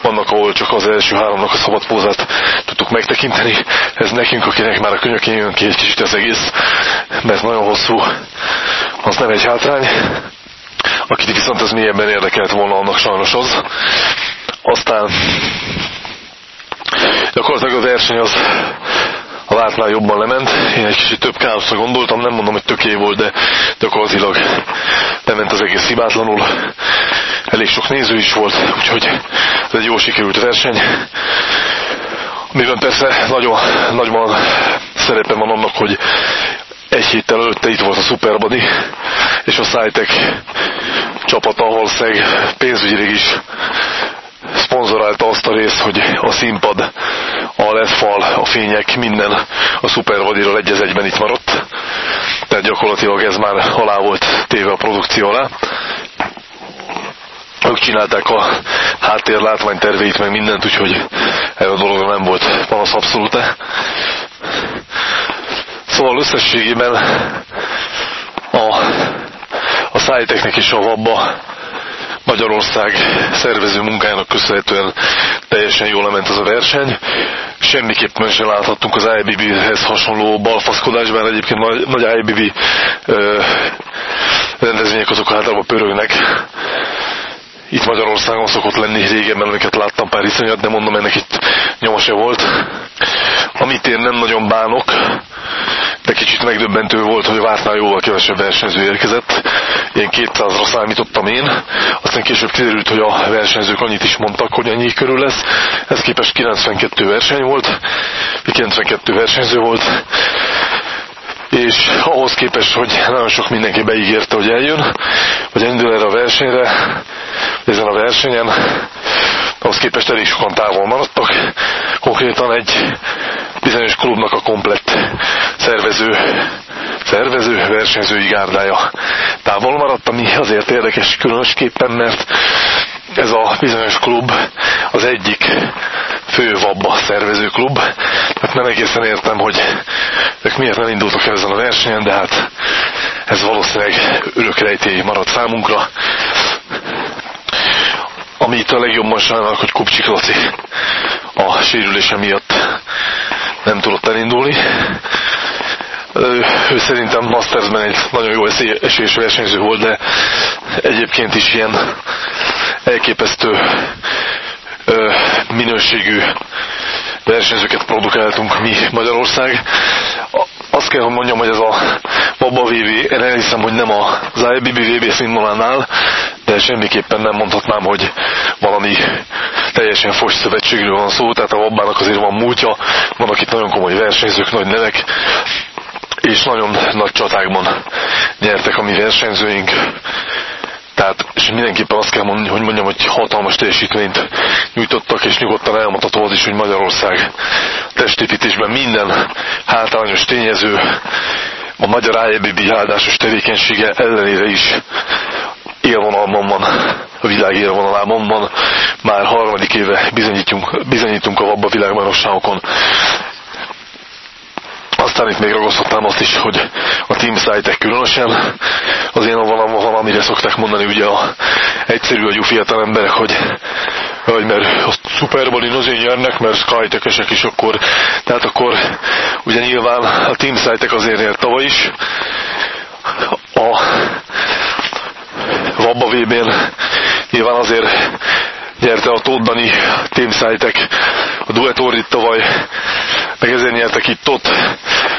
Vannak, ahol csak az első háromnak a szabadpózát tudtuk megtekinteni. Ez nekünk, akinek már a könyökén jön ki egy kicsit az egész, mert nagyon hosszú, az nem egy hátrány. Akit viszont ez mélyebben érdekelt volna, annak sajnos az. Aztán gyakorlatilag a verseny az a vártnál jobban lement. Én egy kicsit több káoszra gondoltam, nem mondom, hogy töké volt, de gyakorlatilag lement az egész hibátlanul. Elég sok néző is volt, úgyhogy ez egy jó sikerült verseny. Amiben persze nagyon, nagyban szerepe van annak, hogy egy héttel előtte itt volt a Superbody, és a Szájtek csapata valószínűleg pénzügyileg is szponzorálta azt a részt, hogy a színpad, a LED fal, a fények, minden a Superbodyról egy egyben itt maradt. Tehát gyakorlatilag ez már alá volt téve a produkció alá. Ők csinálták a háttér látványterveit, meg mindent, úgyhogy erre a dologra nem volt panasz abszolút. Szóval összességében a, a szájteknek is a vabba Magyarország szervező munkájának köszönhetően teljesen jól lement az a verseny. Semmiképpen sem láthattunk az IBB-hez hasonló balfaszkodásban, egyébként nagy, nagy IBB ö, rendezvények azok általában pörögnek. Itt Magyarországon szokott lenni régebben, amiket láttam pár iszonyat, de mondom, ennek itt nyoma se volt. Amit én nem nagyon bánok, de kicsit megdöbbentő volt, hogy vártnál jóval kevesebb versenyző érkezett. Én 200-ra számítottam én, aztán később kiderült, hogy a versenyzők annyit is mondtak, hogy ennyi körül lesz. Ez képest 92 verseny volt, 92 versenyző volt, és ahhoz képest, hogy nagyon sok mindenki beígérte, hogy eljön, hogy indul erre a versenyre, ezen a versenyen, ahhoz képest elég sokan távol maradtak. Konkrétan egy bizonyos klubnak a komplett szervező, szervező, versenyzői gárdája távol maradt, ami azért érdekes különösképpen, mert ez a bizonyos klub az egyik fő vabba szervező klub. Hát nem egészen értem, hogy ők miért nem indultak ezen a versenyen, de hát ez valószínűleg örökrejtély maradt számunkra. Ami itt a legjobban sajnálok, hogy Kupcsik Laci a sérülése miatt nem tudott elindulni. Ő, szerintem Mastersben egy nagyon jó esélyes versenyző volt, de egyébként is ilyen elképesztő minőségű versenyzőket produkáltunk mi Magyarország. Az azt kell, hogy mondjam, hogy ez a Baba VB, én elhiszem, hogy nem az IBB VB színvonalnál, de semmiképpen nem mondhatnám, hogy valami teljesen fos szövetségről van szó, tehát a Babának azért van múltja, vannak itt nagyon komoly versenyzők, nagy nevek, és nagyon nagy csatákban nyertek a mi versenyzőink. Tehát, és mindenképpen azt kell mondani, hogy mondjam, hogy hatalmas teljesítményt nyújtottak, és nyugodtan elmondható az is, hogy Magyarország testépítésben minden hátrányos tényező a magyar IABB áldásos tevékenysége ellenére is élvonalban van, a világ élvonalában van. Már harmadik éve bizonyítunk, bizonyítunk a vabba világbajnokságokon aztán itt még ragasztottam azt is, hogy a team site különösen. Az én valami, valamire szokták mondani ugye a egyszerű agyú fiatal emberek, hogy, hogy mert a szuperbalin azért nyernek, mert skytekesek is akkor, tehát akkor ugye nyilván a team site azért nyert tavaly is, a Vabba VB-n nyilván azért nyerte a Tóddani Teamsitek a Duetorit tavaly, meg ezért nyertek itt ott.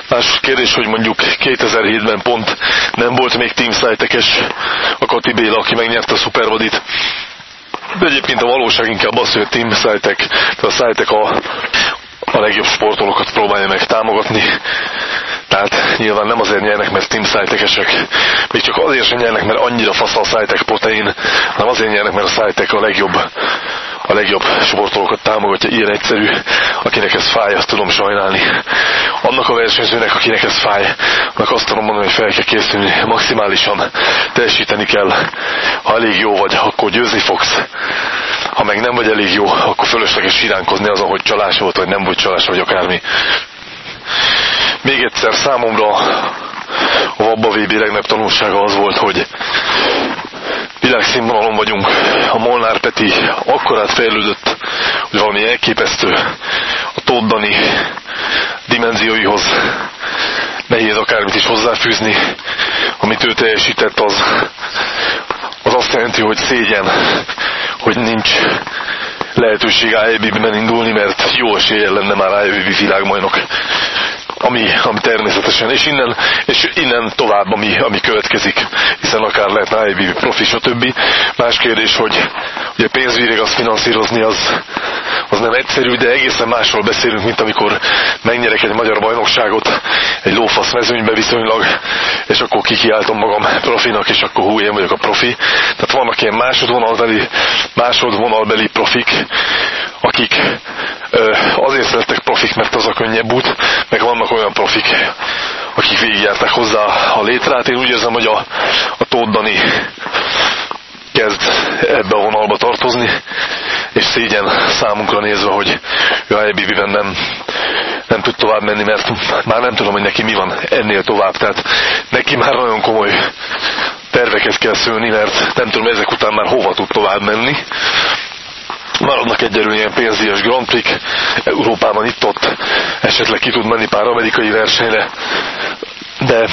Más kérdés, hogy mondjuk 2007-ben pont nem volt még Teamsitekes a Kati Béla, aki megnyerte a Superbodit. De egyébként a valóság inkább az, hogy a Team Sitek, a Sitek a, a legjobb sportolókat próbálja meg támogatni. Tehát nyilván nem azért nyernek, mert team szájtekesek. Még csak azért sem nyernek, mert annyira fasz a szájtek protein, hanem azért nyernek, mert a szájtek a legjobb a legjobb sportolókat támogatja, ilyen egyszerű, akinek ez fáj, azt tudom sajnálni. Annak a versenyzőnek, akinek ez fáj, annak azt tudom mondani, hogy fel kell készülni, maximálisan teljesíteni kell. Ha elég jó vagy, akkor győzni fogsz. Ha meg nem vagy elég jó, akkor fölösleges siránkozni azon, hogy csalás volt, vagy nem volt csalás, vagy akármi. Még egyszer számomra a Vabba VB legnagyobb tanulsága az volt, hogy világszínvonalon vagyunk. A Molnár Peti akkorát fejlődött, hogy valami elképesztő a Tóddani dimenzióihoz nehéz akármit is hozzáfűzni. Amit ő teljesített, az, az azt jelenti, hogy szégyen, hogy nincs lehetőség IABB-ben indulni, mert jó esélye lenne már IABB világmajnok ami, ami természetesen, és innen, és innen tovább, ami, ami következik, hiszen akár lehet IABB profi, stb. Más kérdés, hogy ugye pénzvírig azt finanszírozni az, az nem egyszerű, de egészen másról beszélünk, mint amikor megnyerek egy magyar bajnokságot egy lófasz mezőnybe viszonylag, és akkor kikiáltom magam profinak, és akkor hú, én vagyok a profi. Tehát vannak ilyen másodvonalbeli, másodvonalbeli profik, akik azért szerettek profik, mert az a könnyebb út, meg vannak olyan profik, akik végigjárták hozzá a létrát. Én úgy érzem, hogy a, a Tóddani kezd ebbe a vonalba tartozni, és szégyen számunkra nézve, hogy ő IBB-ben nem, nem tud tovább menni, mert már nem tudom, hogy neki mi van ennél tovább. Tehát neki már nagyon komoly terveket kell szőni, mert nem tudom ezek után már hova tud tovább menni. Maradnak egyelőre ilyen pénzdias Grand Prix, Európában itt-ott esetleg ki tud menni pár amerikai versenyre, de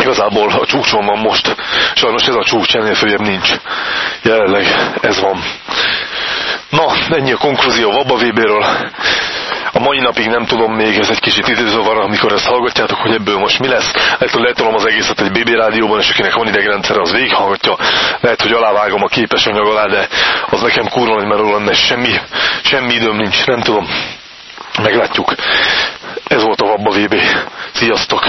igazából a csúcson van most. Sajnos ez a csúcs, ennél följebb nincs. Jelenleg ez van. Na, ennyi a konklúzió Vabba VB-ről. A mai napig nem tudom még, ez egy kicsit időzavar, amikor ezt hallgatjátok, hogy ebből most mi lesz. Lehet, hogy letolom az egészet egy BB rádióban, és akinek van idegrendszer, az végighallgatja. Lehet, hogy alávágom a képesanyag alá, de az nekem kurva nagy meló lenne, semmi, semmi időm nincs, nem tudom. Meglátjuk. Ez volt a Vabba VB. Sziasztok!